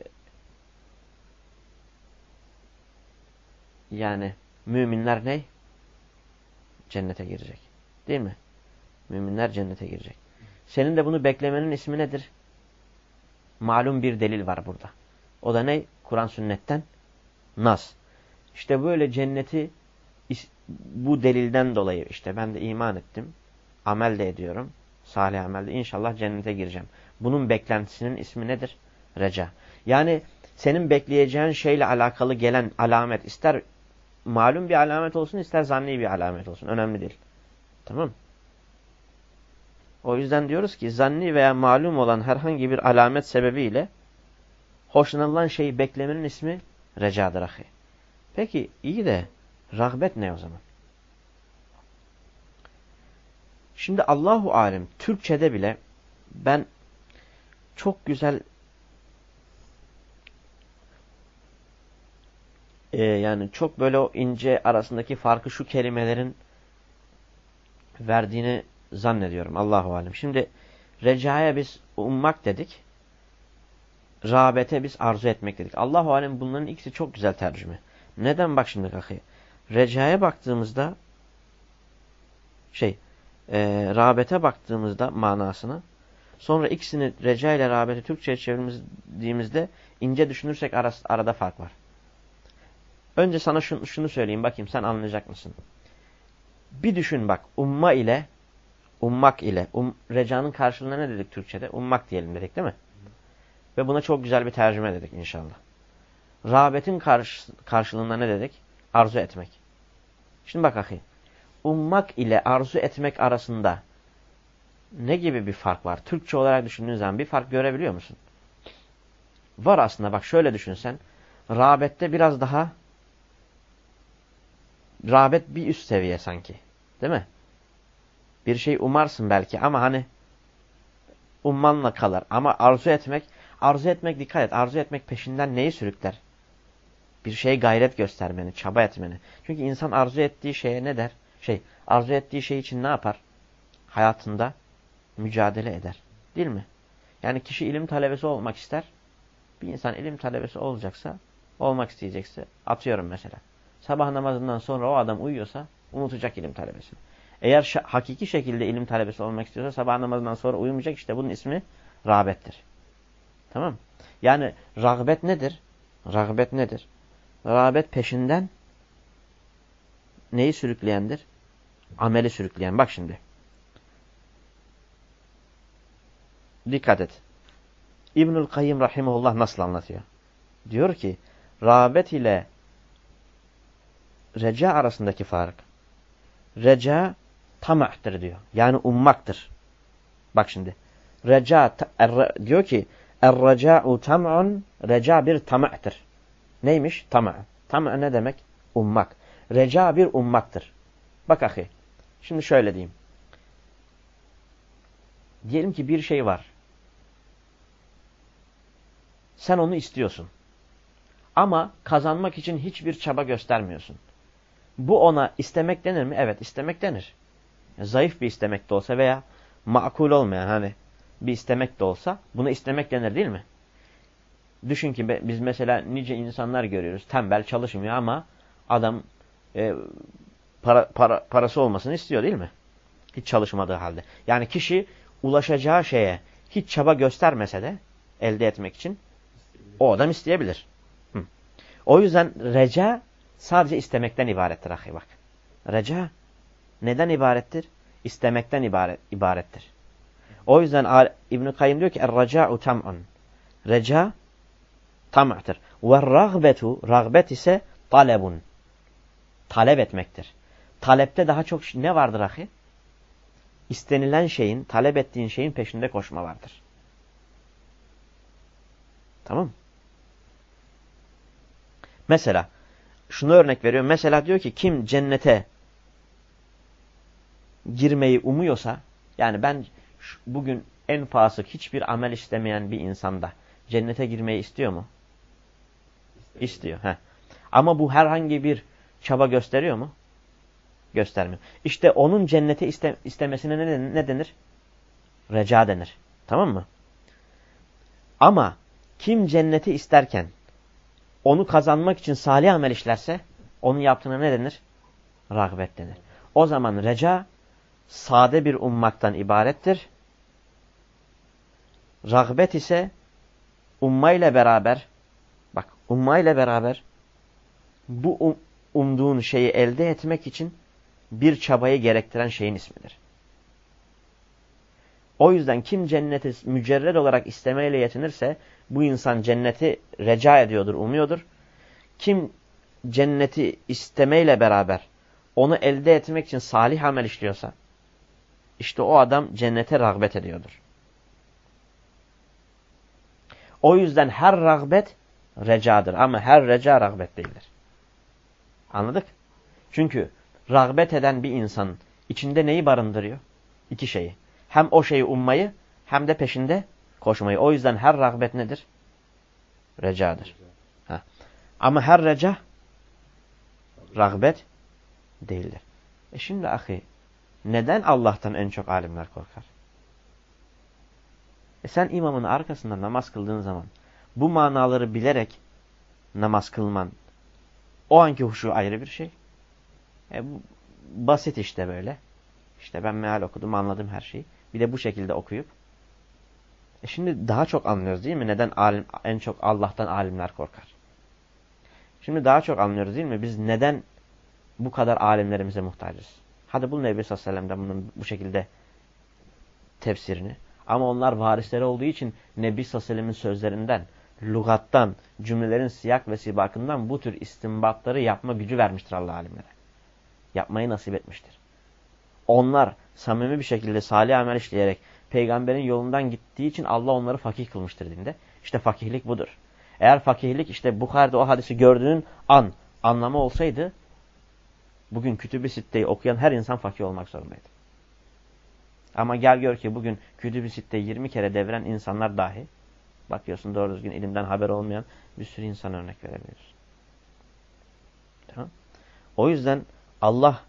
yani müminler ne? Cennete girecek. Değil mi? Müminler cennete girecek. Senin de bunu beklemenin ismi nedir? Malum bir delil var burada. O da ne? Kur'an sünnetten nas. İşte böyle cenneti bu delilden dolayı işte ben de iman ettim. Amel de ediyorum. Salih amelde. İnşallah cennete gireceğim. Bunun beklentisinin ismi nedir? Reca. Yani senin bekleyeceğin şeyle alakalı gelen alamet ister malum bir alamet olsun ister zanni bir alamet olsun. Önemli değil. Tamam O yüzden diyoruz ki zanni veya malum olan herhangi bir alamet sebebiyle hoşlanılan şeyi beklemenin ismi recadır ahi. Peki iyi de rağbet ne o zaman? Şimdi Allahu alem Türkçede bile ben çok güzel e, yani çok böyle o ince arasındaki farkı şu kelimelerin verdiğini zannediyorum. Allahu alem. Şimdi recaya biz ummak dedik. Rağbete biz arzu etmek dedik. Allahu alem bunların ikisi çok güzel tercüme. Neden bak şimdi kakı? Recaya baktığımızda şey e, rağbete baktığımızda manasına sonra ikisini reca ile rağbeti Türkçe'ye çevirdiğimizde ince düşünürsek arası, arada fark var. Önce sana şunu, şunu söyleyeyim bakayım sen anlayacak mısın? Bir düşün bak umma ile ummak ile um, recanın karşılığında ne dedik Türkçe'de? Ummak diyelim dedik değil mi? Ve buna çok güzel bir tercüme dedik inşallah. Rağbetin karşı, karşılığında ne dedik? Arzu etmek. Şimdi bak ahi. Ummak ile arzu etmek arasında ne gibi bir fark var? Türkçe olarak düşündüğün zaman bir fark görebiliyor musun? Var aslında bak şöyle düşünsen. Rağbette biraz daha rağbet bir üst seviye sanki. Değil mi? Bir şey umarsın belki ama hani ummanla kalır. Ama arzu etmek, arzu etmek dikkat et. Arzu etmek peşinden neyi sürükler? Bir şeye gayret göstermeni, çaba etmeni. Çünkü insan arzu ettiği şeye ne der? Şey, arzu ettiği şey için ne yapar? Hayatında mücadele eder. Değil mi? Yani kişi ilim talebesi olmak ister. Bir insan ilim talebesi olacaksa olmak isteyecekse atıyorum mesela. Sabah namazından sonra o adam uyuyorsa unutacak ilim talebesini. Eğer hakiki şekilde ilim talebesi olmak istiyorsa sabah namazından sonra uyumayacak işte bunun ismi rağbettir. Tamam Yani rağbet nedir? Rağbet nedir? Rağbet peşinden neyi sürükleyendir? Ameli sürükleyen. Bak şimdi. Dikkat et. İbnül Kayyım Rahimullah nasıl anlatıyor? Diyor ki, rağbet ile reca arasındaki fark. Reca tamah'tır diyor. Yani ummaktır. Bak şimdi. Reca er, diyor ki Er-reca'u tam'un reca bir tama'tır. Neymiş? Tama. Tama ne demek? Ummak. Reca bir ummaktır. Bak ahi. Şimdi şöyle diyeyim. Diyelim ki bir şey var. Sen onu istiyorsun. Ama kazanmak için hiçbir çaba göstermiyorsun. Bu ona istemek denir mi? Evet istemek denir. Zayıf bir istemek de olsa veya makul olmayan hani bir istemek de olsa buna istemek denir değil mi? Düşün ki biz mesela nice insanlar görüyoruz. Tembel çalışmıyor ama adam e, para, para, parası olmasını istiyor değil mi? Hiç çalışmadığı halde. Yani kişi ulaşacağı şeye hiç çaba göstermese de elde etmek için o adam isteyebilir. Hı. O yüzden reca sadece istemekten ibarettir ahi bak. Reca neden ibarettir? İstemekten ibaret, ibarettir. O yüzden İbn-i Kayyum diyor ki Er-raca'u tam'un. Reca tam'tır. Ve rağbetu, rağbet ise talebun. Talep etmektir. Talepte daha çok ne vardır ahi? İstenilen şeyin, talep ettiğin şeyin peşinde koşma vardır. Tamam Mesela, şunu örnek veriyorum. Mesela diyor ki kim cennete girmeyi umuyorsa, yani ben bugün en fasık hiçbir amel istemeyen bir insanda cennete girmeyi istiyor mu? İstiyor. Heh. Ama bu herhangi bir çaba gösteriyor mu? Göstermiyor. İşte onun cennete iste istemesine ne denir? ne denir? Reca denir. Tamam mı? Ama kim cenneti isterken onu kazanmak için salih amel işlerse onun yaptığına ne denir? Rağbet denir. O zaman reca sade bir ummaktan ibarettir. Rağbet ise umma ile beraber umma ile beraber bu um, umduğun şeyi elde etmek için bir çabayı gerektiren şeyin ismidir. O yüzden kim cenneti mücerred olarak istemeyle yetinirse bu insan cenneti reca ediyordur, umuyordur. Kim cenneti istemeyle beraber onu elde etmek için salih amel işliyorsa işte o adam cennete rağbet ediyordur. O yüzden her rağbet recadır ama her reca rağbet değildir. Anladık? Çünkü rağbet eden bir insan içinde neyi barındırıyor? İki şeyi. Hem o şeyi ummayı hem de peşinde koşmayı. O yüzden her rağbet nedir? Recadır. Ha. Ama her reca rağbet değildir. E şimdi ahi neden Allah'tan en çok alimler korkar? E sen imamın arkasında namaz kıldığın zaman bu manaları bilerek namaz kılman o anki huşu ayrı bir şey. E bu basit işte böyle. İşte ben meal okudum anladım her şeyi. Bir de bu şekilde okuyup. E şimdi daha çok anlıyoruz değil mi? Neden alim, en çok Allah'tan alimler korkar? Şimdi daha çok anlıyoruz değil mi? Biz neden bu kadar alimlerimize muhtacız? Hadi bul Nebi Sallallahu bunun bu şekilde tefsirini. Ama onlar varisleri olduğu için Nebi Sallallahu sözlerinden, lugattan, cümlelerin siyak ve sibakından bu tür istimbatları yapma gücü vermiştir Allah alimlere. Yapmayı nasip etmiştir. Onlar samimi bir şekilde salih amel işleyerek peygamberin yolundan gittiği için Allah onları fakih kılmıştır dinde. İşte fakihlik budur. Eğer fakihlik işte Bukhari'de o hadisi gördüğün an anlamı olsaydı bugün kütüb-i sitteyi okuyan her insan fakih olmak zorundaydı. Ama gel gör ki bugün Kütüb-i Sitte 20 kere deviren insanlar dahi bakıyorsun doğru düzgün ilimden haber olmayan bir sürü insan örnek verebiliyorsun. Tamam. O yüzden Allah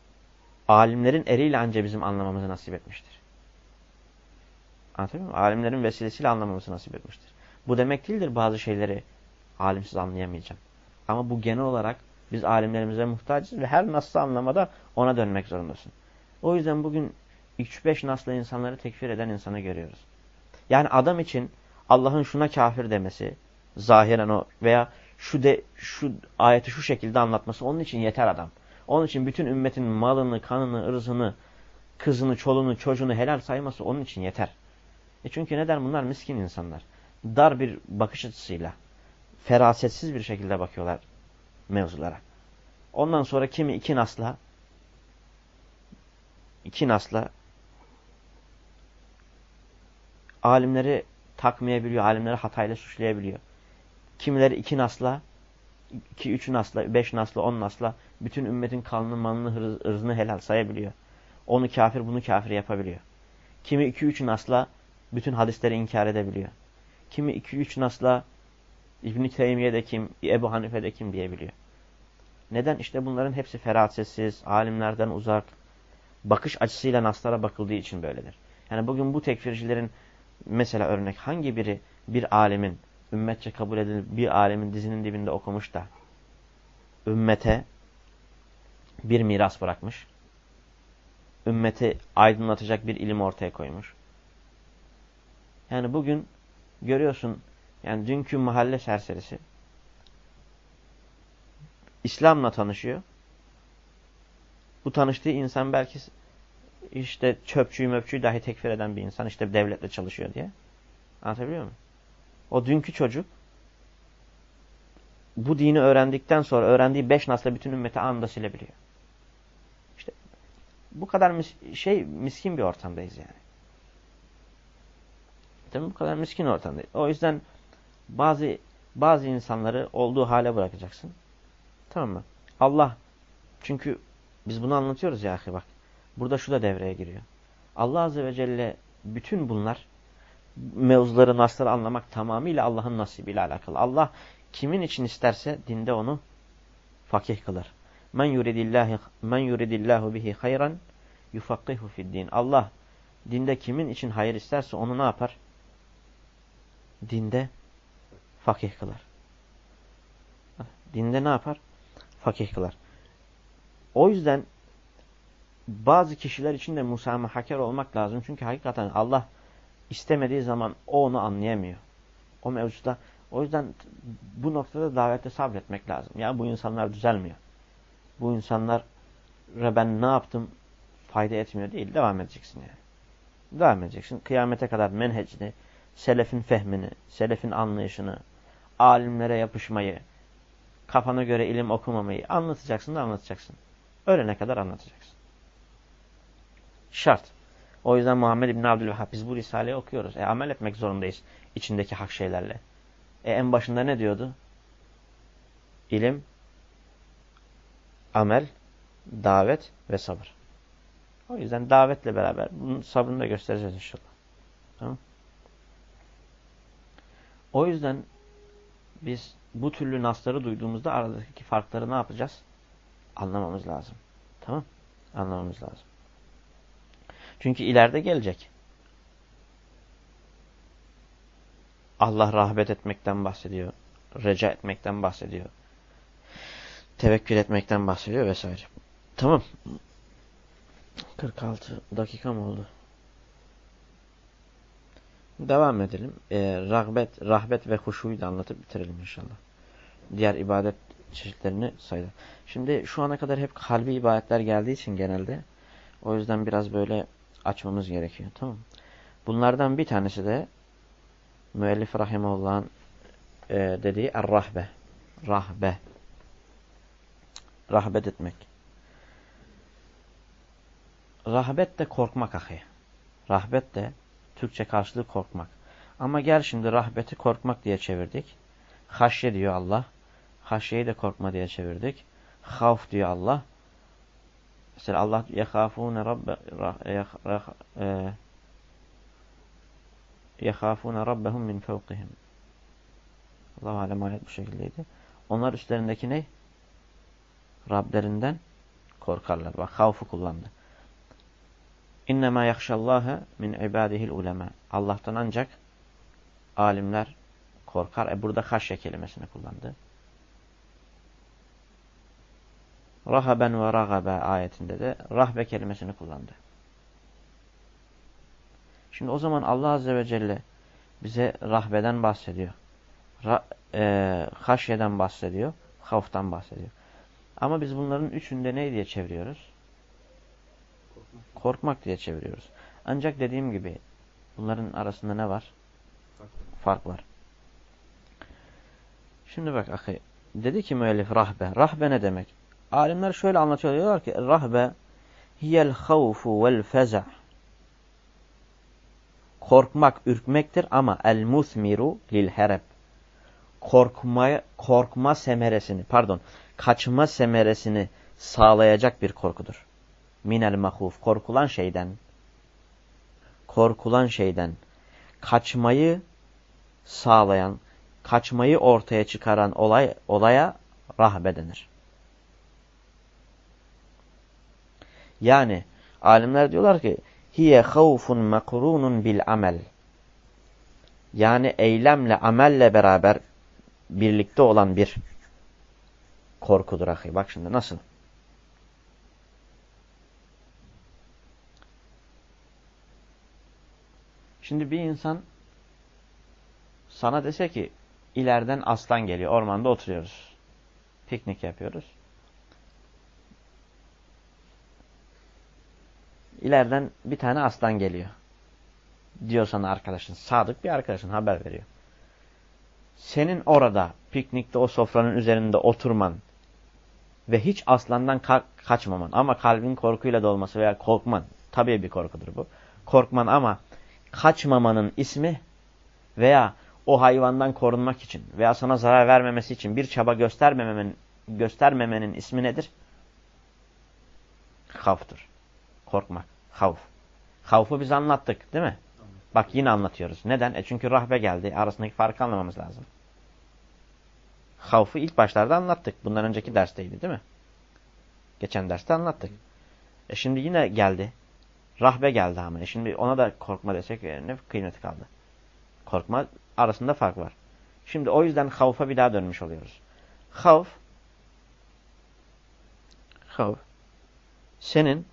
alimlerin eriyle anca bizim anlamamızı nasip etmiştir. Anlatabiliyor muyum? Alimlerin vesilesiyle anlamamızı nasip etmiştir. Bu demek değildir bazı şeyleri alimsiz anlayamayacağım. Ama bu genel olarak biz alimlerimize muhtacız ve her nasıl anlamada ona dönmek zorundasın. O yüzden bugün 3-5 nasla insanları tekfir eden insanı görüyoruz. Yani adam için Allah'ın şuna kafir demesi, zahiren o veya şu de şu ayeti şu şekilde anlatması onun için yeter adam. Onun için bütün ümmetin malını, kanını, ırzını, kızını, çoluğunu, çocuğunu helal sayması onun için yeter. E çünkü neden? Bunlar miskin insanlar. Dar bir bakış açısıyla, ferasetsiz bir şekilde bakıyorlar mevzulara. Ondan sonra kimi iki nasla, iki nasla alimleri takmayabiliyor, alimleri hatayla suçlayabiliyor. Kimileri iki nasla, iki, üç nasla, beş nasla, on nasla bütün ümmetin kanını, malını, ırzını helal sayabiliyor. Onu kafir, bunu kafir yapabiliyor. Kimi iki, üç nasla bütün hadisleri inkar edebiliyor. Kimi iki, üç nasla İbn-i Teymiye'de kim, Ebu Hanife'de kim diyebiliyor. Neden? İşte bunların hepsi ferasetsiz, alimlerden uzak, bakış açısıyla naslara bakıldığı için böyledir. Yani bugün bu tekfircilerin mesela örnek hangi biri bir alimin ümmetçe kabul edilip bir alemin dizinin dibinde okumuş da ümmete bir miras bırakmış. Ümmeti aydınlatacak bir ilim ortaya koymuş. Yani bugün görüyorsun yani dünkü mahalle serserisi İslam'la tanışıyor. Bu tanıştığı insan belki işte çöpçüyü möpçüyü dahi tekfir eden bir insan işte devletle çalışıyor diye. Anlatabiliyor muyum? O dünkü çocuk bu dini öğrendikten sonra öğrendiği beş nasla bütün ümmeti anında silebiliyor. İşte bu kadar mis şey miskin bir ortamdayız yani. Değil mi? Bu kadar miskin ortamdayız. O yüzden bazı bazı insanları olduğu hale bırakacaksın. Tamam mı? Allah çünkü biz bunu anlatıyoruz ya ahi bak. Burada şu da devreye giriyor. Allah Azze ve Celle bütün bunlar mevzuları, nasları anlamak tamamıyla Allah'ın nasibiyle alakalı. Allah kimin için isterse dinde onu fakih kılar. Men yuridillahu men yuridillahu bihi hayran yufakkihu fid Allah dinde kimin için hayır isterse onu ne yapar? Dinde fakih kılar. Dinde ne yapar? Fakih kılar. O yüzden bazı kişiler için de musamahaker olmak lazım. Çünkü hakikaten Allah istemediği zaman o onu anlayamıyor. O mevzuda. O yüzden bu noktada davette sabretmek lazım. Ya bu insanlar düzelmiyor. Bu insanlar ben ne yaptım fayda etmiyor değil. Devam edeceksin yani. Devam edeceksin. Kıyamete kadar menhecini, selefin fehmini, selefin anlayışını, alimlere yapışmayı, kafana göre ilim okumamayı anlatacaksın da anlatacaksın. Ölene kadar anlatacaksın. Şart. O yüzden Muhammed İbni Abdülvahhab biz bu Risale'yi okuyoruz. E amel etmek zorundayız içindeki hak şeylerle. E en başında ne diyordu? İlim, amel, davet ve sabır. O yüzden davetle beraber bunun sabrını da göstereceğiz inşallah. Tamam O yüzden biz bu türlü nasları duyduğumuzda aradaki farkları ne yapacağız? Anlamamız lazım. Tamam Anlamamız lazım. Çünkü ileride gelecek. Allah rahbet etmekten bahsediyor. Reca etmekten bahsediyor. Tevekkül etmekten bahsediyor vesaire. Tamam. 46 dakika mı oldu? Devam edelim. Ee, rahbet, rahbet ve huşuyu da anlatıp bitirelim inşallah. Diğer ibadet çeşitlerini sayalım. Şimdi şu ana kadar hep kalbi ibadetler geldiği için genelde o yüzden biraz böyle açmamız gerekiyor. Tamam Bunlardan bir tanesi de müellif rahimahullah'ın e, dediği er-rahbe. Rahbe. Rahbet etmek. Rahbet de korkmak ahi. Rahbet de Türkçe karşılığı korkmak. Ama gel şimdi rahbeti korkmak diye çevirdik. Haşye diyor Allah. Haşyeyi de korkma diye çevirdik. Havf diyor Allah. Mesela Allah yehafune rabbe yehafune rabbehum min fevkihim. Allah alem ayet bu şekildeydi. Onlar üstlerindeki ne? Rablerinden korkarlar. Bak havfu kullandı. İnnemâ yakşallâhe min ibâdihil ulema. Allah'tan ancak alimler korkar. E burada haşye kelimesini kullandı. Rahaben ve ragabe ayetinde de rahbe kelimesini kullandı. Şimdi o zaman Allah Azze ve Celle bize rahbeden bahsediyor. Ra, e, haşyeden bahsediyor. Havftan bahsediyor. Ama biz bunların üçünde ne diye çeviriyoruz? Korkmak. Korkmak diye çeviriyoruz. Ancak dediğim gibi bunların arasında ne var? Fark. Fark var. Şimdi bak ahi. Dedi ki müellif rahbe. Rahbe ne demek? Alimler şöyle anlatıyor. Diyorlar ki rahbe hiyel havfu vel feza' Korkmak, ürkmektir ama el musmiru lil hereb. Korkmaya, korkma semeresini, pardon, kaçma semeresini sağlayacak bir korkudur. Minel mahuf, korkulan şeyden, korkulan şeyden, kaçmayı sağlayan, kaçmayı ortaya çıkaran olay, olaya rahbe denir. Yani alimler diyorlar ki hiye havfun makrunun bil amel. Yani eylemle, amelle beraber birlikte olan bir korkudur ahi. Bak şimdi nasıl? Şimdi bir insan sana dese ki ileriden aslan geliyor. Ormanda oturuyoruz. Piknik yapıyoruz. İleriden bir tane aslan geliyor. Diyor sana arkadaşın. Sadık bir arkadaşın haber veriyor. Senin orada piknikte o sofranın üzerinde oturman ve hiç aslandan ka kaçmaman ama kalbin korkuyla dolması veya korkman. Tabii bir korkudur bu. Korkman ama kaçmamanın ismi veya o hayvandan korunmak için veya sana zarar vermemesi için bir çaba göstermemenin, göstermemenin ismi nedir? Havftur. Korkmak. Havf. Havfu biz anlattık değil mi? Bak yine anlatıyoruz. Neden? E çünkü rahbe geldi. Arasındaki farkı anlamamız lazım. Havfu ilk başlarda anlattık. Bundan önceki dersteydi değil mi? Geçen derste anlattık. E şimdi yine geldi. Rahbe geldi ama. E şimdi ona da korkma desek e, ne kıymeti kaldı? Korkma arasında fark var. Şimdi o yüzden havfa bir daha dönmüş oluyoruz. Havf havf senin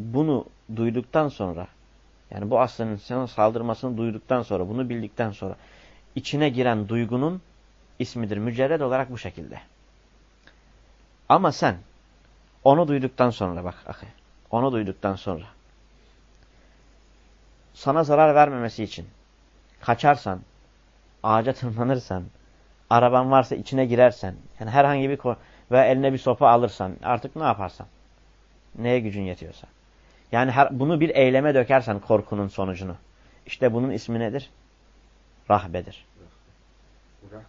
bunu duyduktan sonra yani bu aslanın sana saldırmasını duyduktan sonra bunu bildikten sonra içine giren duygunun ismidir. Mücerred olarak bu şekilde. Ama sen onu duyduktan sonra bak ahi, onu duyduktan sonra sana zarar vermemesi için kaçarsan, ağaca tırmanırsan, araban varsa içine girersen, yani herhangi bir veya eline bir sopa alırsan artık ne yaparsan, neye gücün yetiyorsa. Yani her, bunu bir eyleme dökersen korkunun sonucunu. İşte bunun ismi nedir? Rahbedir.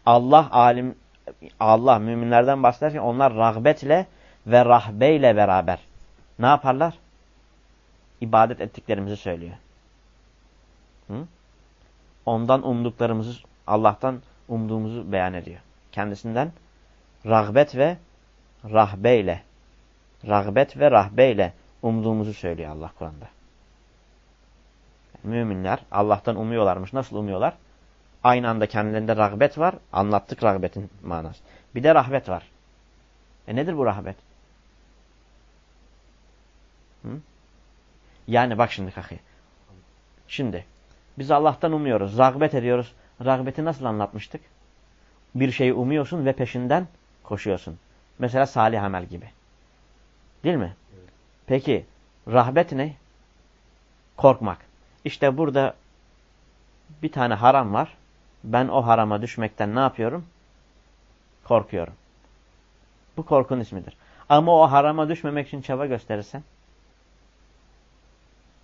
Allah alim Allah müminlerden bahsederken onlar rahbetle ve rahbeyle beraber ne yaparlar? İbadet ettiklerimizi söylüyor. Hı? Ondan umduklarımızı Allah'tan umduğumuzu beyan ediyor. Kendisinden rahbet ve rahbeyle rahbet ve rahbeyle umduğumuzu söylüyor Allah Kur'an'da. Müminler Allah'tan umuyorlarmış. Nasıl umuyorlar? Aynı anda kendilerinde rağbet var. Anlattık rağbetin manası. Bir de rahbet var. E nedir bu rahbet? Yani bak şimdi kaki. Şimdi biz Allah'tan umuyoruz. Rağbet ediyoruz. Rağbeti nasıl anlatmıştık? Bir şeyi umuyorsun ve peşinden koşuyorsun. Mesela salih amel gibi. Değil mi? Peki rahbet ne? Korkmak. İşte burada bir tane haram var. Ben o harama düşmekten ne yapıyorum? Korkuyorum. Bu korkun ismidir. Ama o harama düşmemek için çaba gösterirsen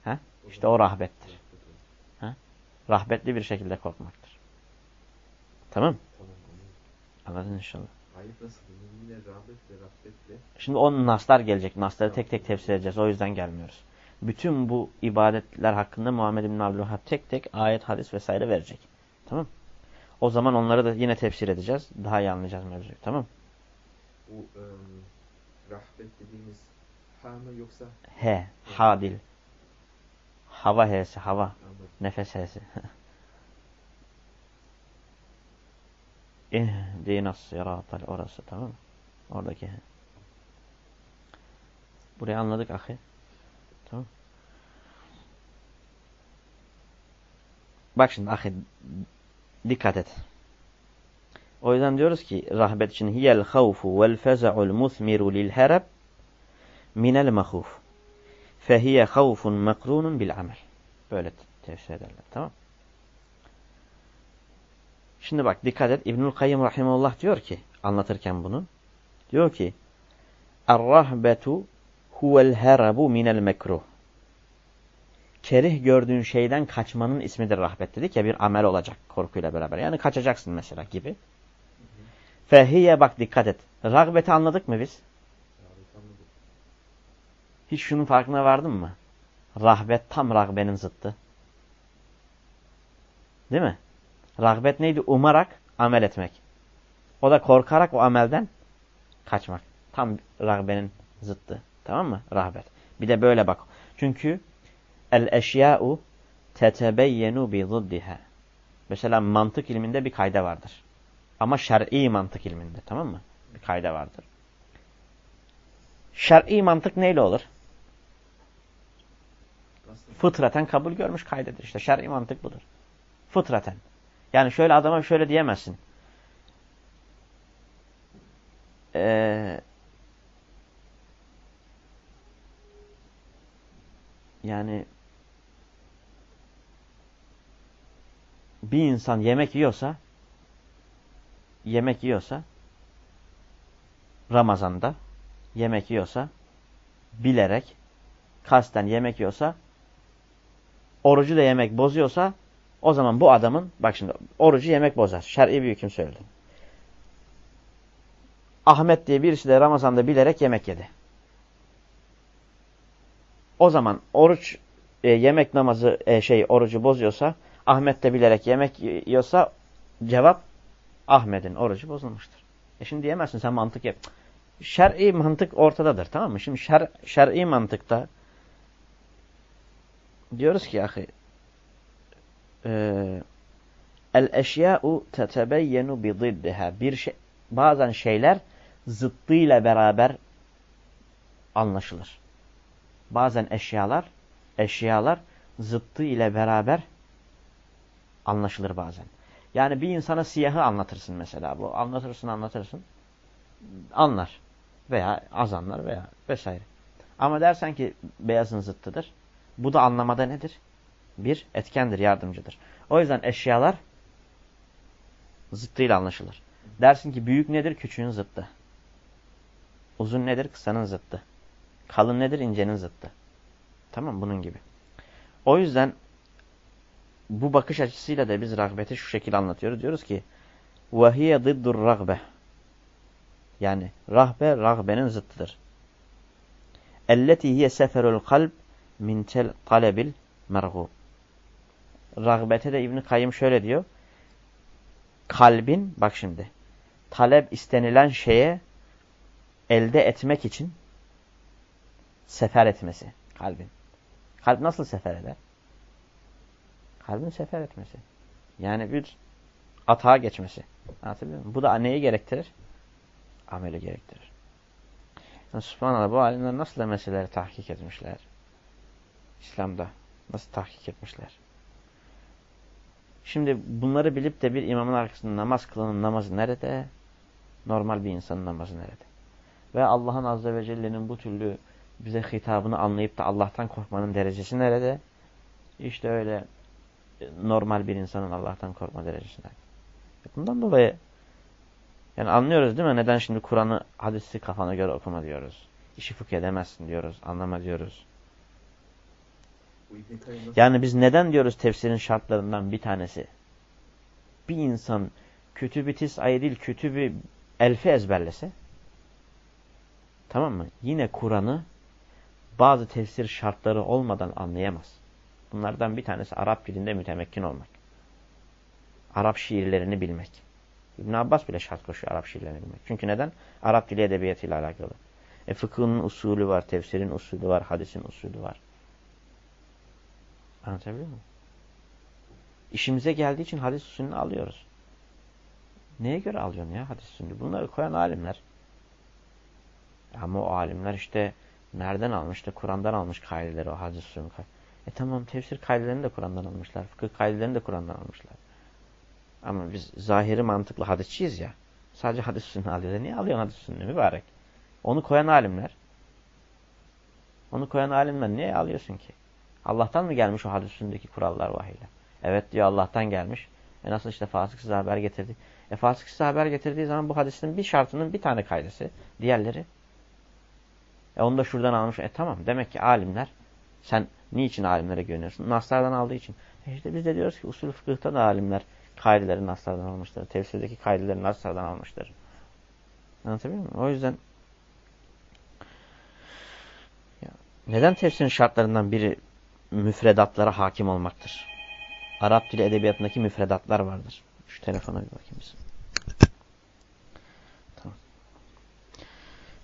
he? işte o rahbettir. He? Rahbetli bir şekilde korkmaktır. Tamam Anladın inşallah. Şimdi onun naslar gelecek. Nasları tek tek tefsir edeceğiz. O yüzden gelmiyoruz. Bütün bu ibadetler hakkında Muhammed bin Abdülhab tek tek ayet, hadis vesaire verecek. Tamam O zaman onları da yine tefsir edeceğiz. Daha iyi anlayacağız mevzuyu. Tamam Bu e, rahbet dediğimiz ha mı yoksa? He. Hadil. Hava h'si. Hava. Anladım. Nefes h'si. İhdina sıratal orası tamam mı? Oradaki. Burayı anladık ahi. Tamam. Bak şimdi ahi dikkat et. O yüzden diyoruz ki rahbet için hiyel havfu vel feza'ul musmiru lil herab minel mahuf. Fehiye havfun mekrunun bil amel. Böyle tefsir ederler. Tamam Şimdi bak dikkat et. İbnül Kayyım Rahimullah diyor ki anlatırken bunu. Diyor ki Er-rahbetu huvel herabu minel mekruh. Kerih gördüğün şeyden kaçmanın ismidir rahbet dedik ya bir amel olacak korkuyla beraber. Yani kaçacaksın mesela gibi. Fehiye bak dikkat et. Ragbeti anladık mı biz? Hiç şunun farkına vardın mı? Rahbet tam ragbenin zıttı. Değil mi? Ragbet neydi? Umarak amel etmek. O da korkarak o amelden kaçmak. Tam ragbenin zıttı. Tamam mı? Rahbet. Bir de böyle bak. Çünkü el eşya'u tetebeyyenu bi ziddiha. Mesela mantık ilminde bir kayda vardır. Ama şer'i mantık ilminde. Tamam mı? Bir kayda vardır. Şer'i mantık neyle olur? Fıtraten kabul görmüş kaydedir. İşte şer'i mantık budur. Fıtraten. Yani şöyle adama şöyle diyemezsin. Ee, yani bir insan yemek yiyorsa yemek yiyorsa Ramazan'da yemek yiyorsa bilerek kasten yemek yiyorsa orucu da yemek bozuyorsa o zaman bu adamın bak şimdi orucu yemek bozar. Şer'i bir hüküm söyledi. Ahmet diye birisi de Ramazan'da bilerek yemek yedi. O zaman oruç e, yemek namazı e, şey orucu bozuyorsa Ahmet de bilerek yemek yiyorsa cevap Ahmet'in orucu bozulmuştur. E şimdi diyemezsin sen mantık yap. Şer'i mantık ortadadır tamam mı? Şimdi şer, şer'i mantıkta diyoruz ki ahi el eşya'u tetebeyyenu bi ziddiha. Bir şey, bazen şeyler zıttıyla beraber anlaşılır. Bazen eşyalar eşyalar zıttı ile beraber anlaşılır bazen. Yani bir insana siyahı anlatırsın mesela bu. Anlatırsın anlatırsın. Anlar. Veya az anlar veya vesaire. Ama dersen ki beyazın zıttıdır. Bu da anlamada nedir? Bir etkendir, yardımcıdır. O yüzden eşyalar zıttıyla anlaşılır. Dersin ki büyük nedir? Küçüğün zıttı. Uzun nedir? Kısanın zıttı. Kalın nedir? incenin zıttı. Tamam bunun gibi. O yüzden bu bakış açısıyla da biz rağbeti şu şekilde anlatıyoruz. Diyoruz ki وَهِيَ ضِدُّ الرَّغْبَةِ Yani rahbe, rahbenin zıttıdır. اَلَّتِي هِيَ سَفَرُ الْقَلْبِ مِنْ طَلَبِ الْمَرْغُوبِ Rağbete de İbn Kayyım şöyle diyor. Kalbin, bak şimdi, talep istenilen şeye elde etmek için sefer etmesi kalbin. Kalp nasıl sefer eder? Kalbin sefer etmesi. Yani bir atağa geçmesi. Anlatabiliyor muyum? Bu da neyi gerektirir? Ameli gerektirir. Yani Subhanallah bu alimler nasıl meseleleri tahkik etmişler? İslam'da nasıl tahkik etmişler? Şimdi bunları bilip de bir imamın arkasında namaz kılanın namazı nerede? Normal bir insanın namazı nerede? Ve Allah'ın Azze ve Celle'nin bu türlü bize hitabını anlayıp da Allah'tan korkmanın derecesi nerede? İşte öyle normal bir insanın Allah'tan korkma derecesinde. Bundan dolayı yani anlıyoruz değil mi? Neden şimdi Kur'an'ı hadisi kafana göre okuma diyoruz. İşi fıkh edemezsin diyoruz. Anlama diyoruz. Yani biz neden diyoruz tefsirin şartlarından bir tanesi? Bir insan kötü bir tis ayı değil kötü bir elfi ezberlese tamam mı? Yine Kur'an'ı bazı tefsir şartları olmadan anlayamaz. Bunlardan bir tanesi Arap dilinde mütemekkin olmak. Arap şiirlerini bilmek. İbn Abbas bile şart koşuyor Arap şiirlerini bilmek. Çünkü neden? Arap dili edebiyatıyla alakalı. E fıkhın usulü var, tefsirin usulü var, hadisin usulü var. Anlatabiliyor muyum? İşimize geldiği için hadis usulünü alıyoruz. Neye göre alıyorsun ya hadis usulünü? Bunları koyan alimler. Ama o alimler işte nereden almış? İşte Kur'an'dan almış kaideleri o hadis usulü. E tamam tefsir kaidelerini de Kur'an'dan almışlar. Fıkıh kaidelerini de Kur'an'dan almışlar. Ama biz zahiri mantıklı hadisçiyiz ya. Sadece hadis usulünü alıyorlar. Niye alıyorsun hadis usulünü mübarek? Onu koyan alimler. Onu koyan alimler niye alıyorsun ki? Allah'tan mı gelmiş o hadis usulündeki kurallar vahiyle? Evet diyor Allah'tan gelmiş. E nasıl işte fasıksız haber getirdi. E fasıksız haber getirdiği zaman bu hadisin bir şartının bir tane kaydesi. Diğerleri. E onu da şuradan almış. E tamam demek ki alimler sen niçin alimlere güveniyorsun? Naslardan aldığı için. E işte biz de diyoruz ki usul fıkıhta da alimler kaideleri naslardan almışlar. Tefsirdeki kaideleri naslardan almışlar. Anlatabiliyor muyum? O yüzden neden tefsirin şartlarından biri müfredatlara hakim olmaktır? Arap dili edebiyatındaki müfredatlar vardır. Şu telefona bir bakayım. Tamam.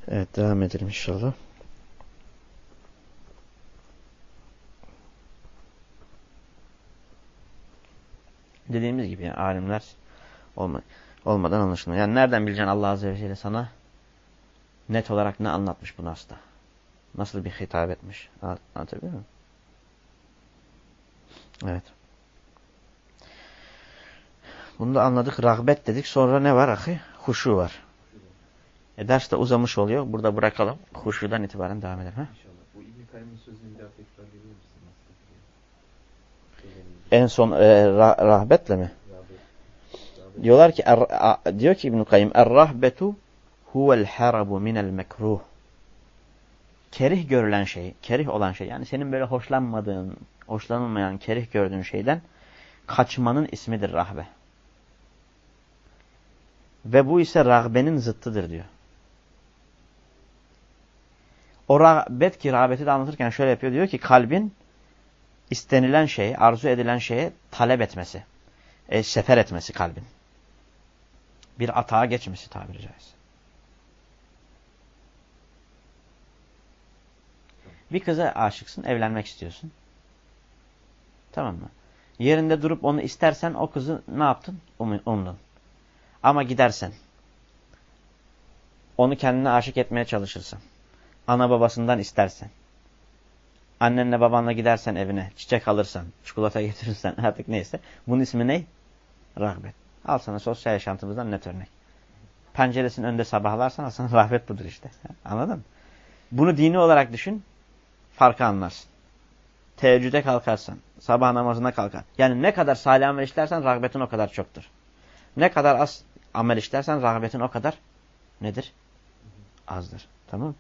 Evet devam edelim inşallah. Dediğimiz gibi yani alimler olma, olmadan anlaşılmıyor. Yani nereden bileceksin Allah Azze ve Celle sana net olarak ne anlatmış bu nasda? Nasıl bir hitap etmiş? Anlatabiliyor muyum? Evet. Bunu da anladık. Rahbet dedik. Sonra ne var ahi? Huşu var. E ders de uzamış oluyor. Burada bırakalım. Huşudan itibaren devam edelim. Ha? İnşallah. Bu İbn-i Kayyum'un sözünü bir daha tekrar verir misin? En son e, rah rahbetle mi? Diyorlar ki er, a, diyor ki İbn Kayyim er-rahbetu huvel harabu minel mekruh. Kerih görülen şey, kerih olan şey yani senin böyle hoşlanmadığın, hoşlanılmayan, kerih gördüğün şeyden kaçmanın ismidir rahbe. Ve bu ise rahbenin zıttıdır diyor. O rağbet ki rağbeti de anlatırken şöyle yapıyor. Diyor ki kalbin istenilen şeye, arzu edilen şeye talep etmesi. E, sefer etmesi kalbin. Bir atağa geçmesi tabiri caizse. Bir kıza aşıksın, evlenmek istiyorsun. Tamam mı? Yerinde durup onu istersen o kızı ne yaptın? Umdun. Ama gidersen, onu kendine aşık etmeye çalışırsan, ana babasından istersen, annenle babanla gidersen evine, çiçek alırsan, çikolata getirirsen artık neyse, bunun ismi ne? Rahbet. Al sana sosyal yaşantımızdan net örnek. Penceresinin önünde sabahlarsan sana rahbet budur işte. Anladın mı? Bunu dini olarak düşün, farkı anlarsın. Teheccüde kalkarsan, sabah namazına kalkar. Yani ne kadar salih amel işlersen rahbetin o kadar çoktur. Ne kadar az amel işlersen rağbetin o kadar nedir? Azdır. Tamam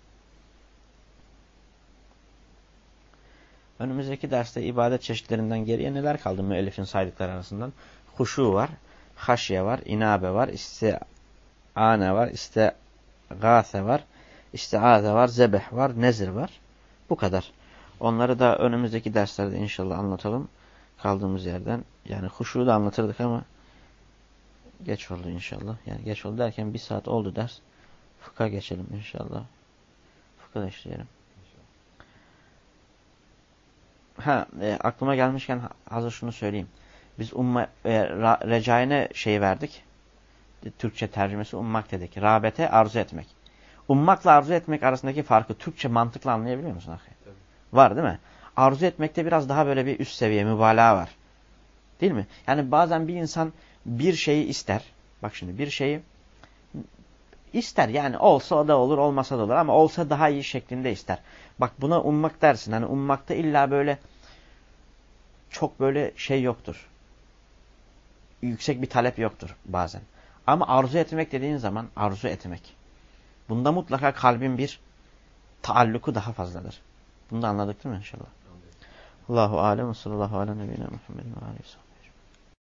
Önümüzdeki derste ibadet çeşitlerinden geriye neler kaldı müellifin saydıkları arasından? Huşu var, haşye var, inabe var, istiane var, istegâse var, istiaze var, zebeh var, nezir var. Bu kadar. Onları da önümüzdeki derslerde inşallah anlatalım. Kaldığımız yerden. Yani huşuyu da anlatırdık ama Geç oldu inşallah. Yani geç oldu derken bir saat oldu ders. Fıkha geçelim inşallah. Fıkha işleyelim. Ha, e, aklıma gelmişken hazır şunu söyleyeyim. Biz umma, e, ra, recaine şey verdik. Türkçe tercümesi ummak dedik. Rabete arzu etmek. Ummakla arzu etmek arasındaki farkı Türkçe mantıkla anlayabiliyor musun? Evet. Var değil mi? Arzu etmekte biraz daha böyle bir üst seviye mübalağa var. Değil mi? Yani bazen bir insan bir şeyi ister. Bak şimdi bir şeyi ister yani olsa da olur olmasa da olur ama olsa daha iyi şeklinde ister. Bak buna ummak dersin. Hani ummakta illa böyle çok böyle şey yoktur. Yüksek bir talep yoktur bazen. Ama arzu etmek dediğin zaman arzu etmek. Bunda mutlaka kalbin bir taalluku daha fazladır. Bunu da anladık değil mi inşallah? Allahu alem ve sallallahu ala nebine Muhammedin ve aleyhi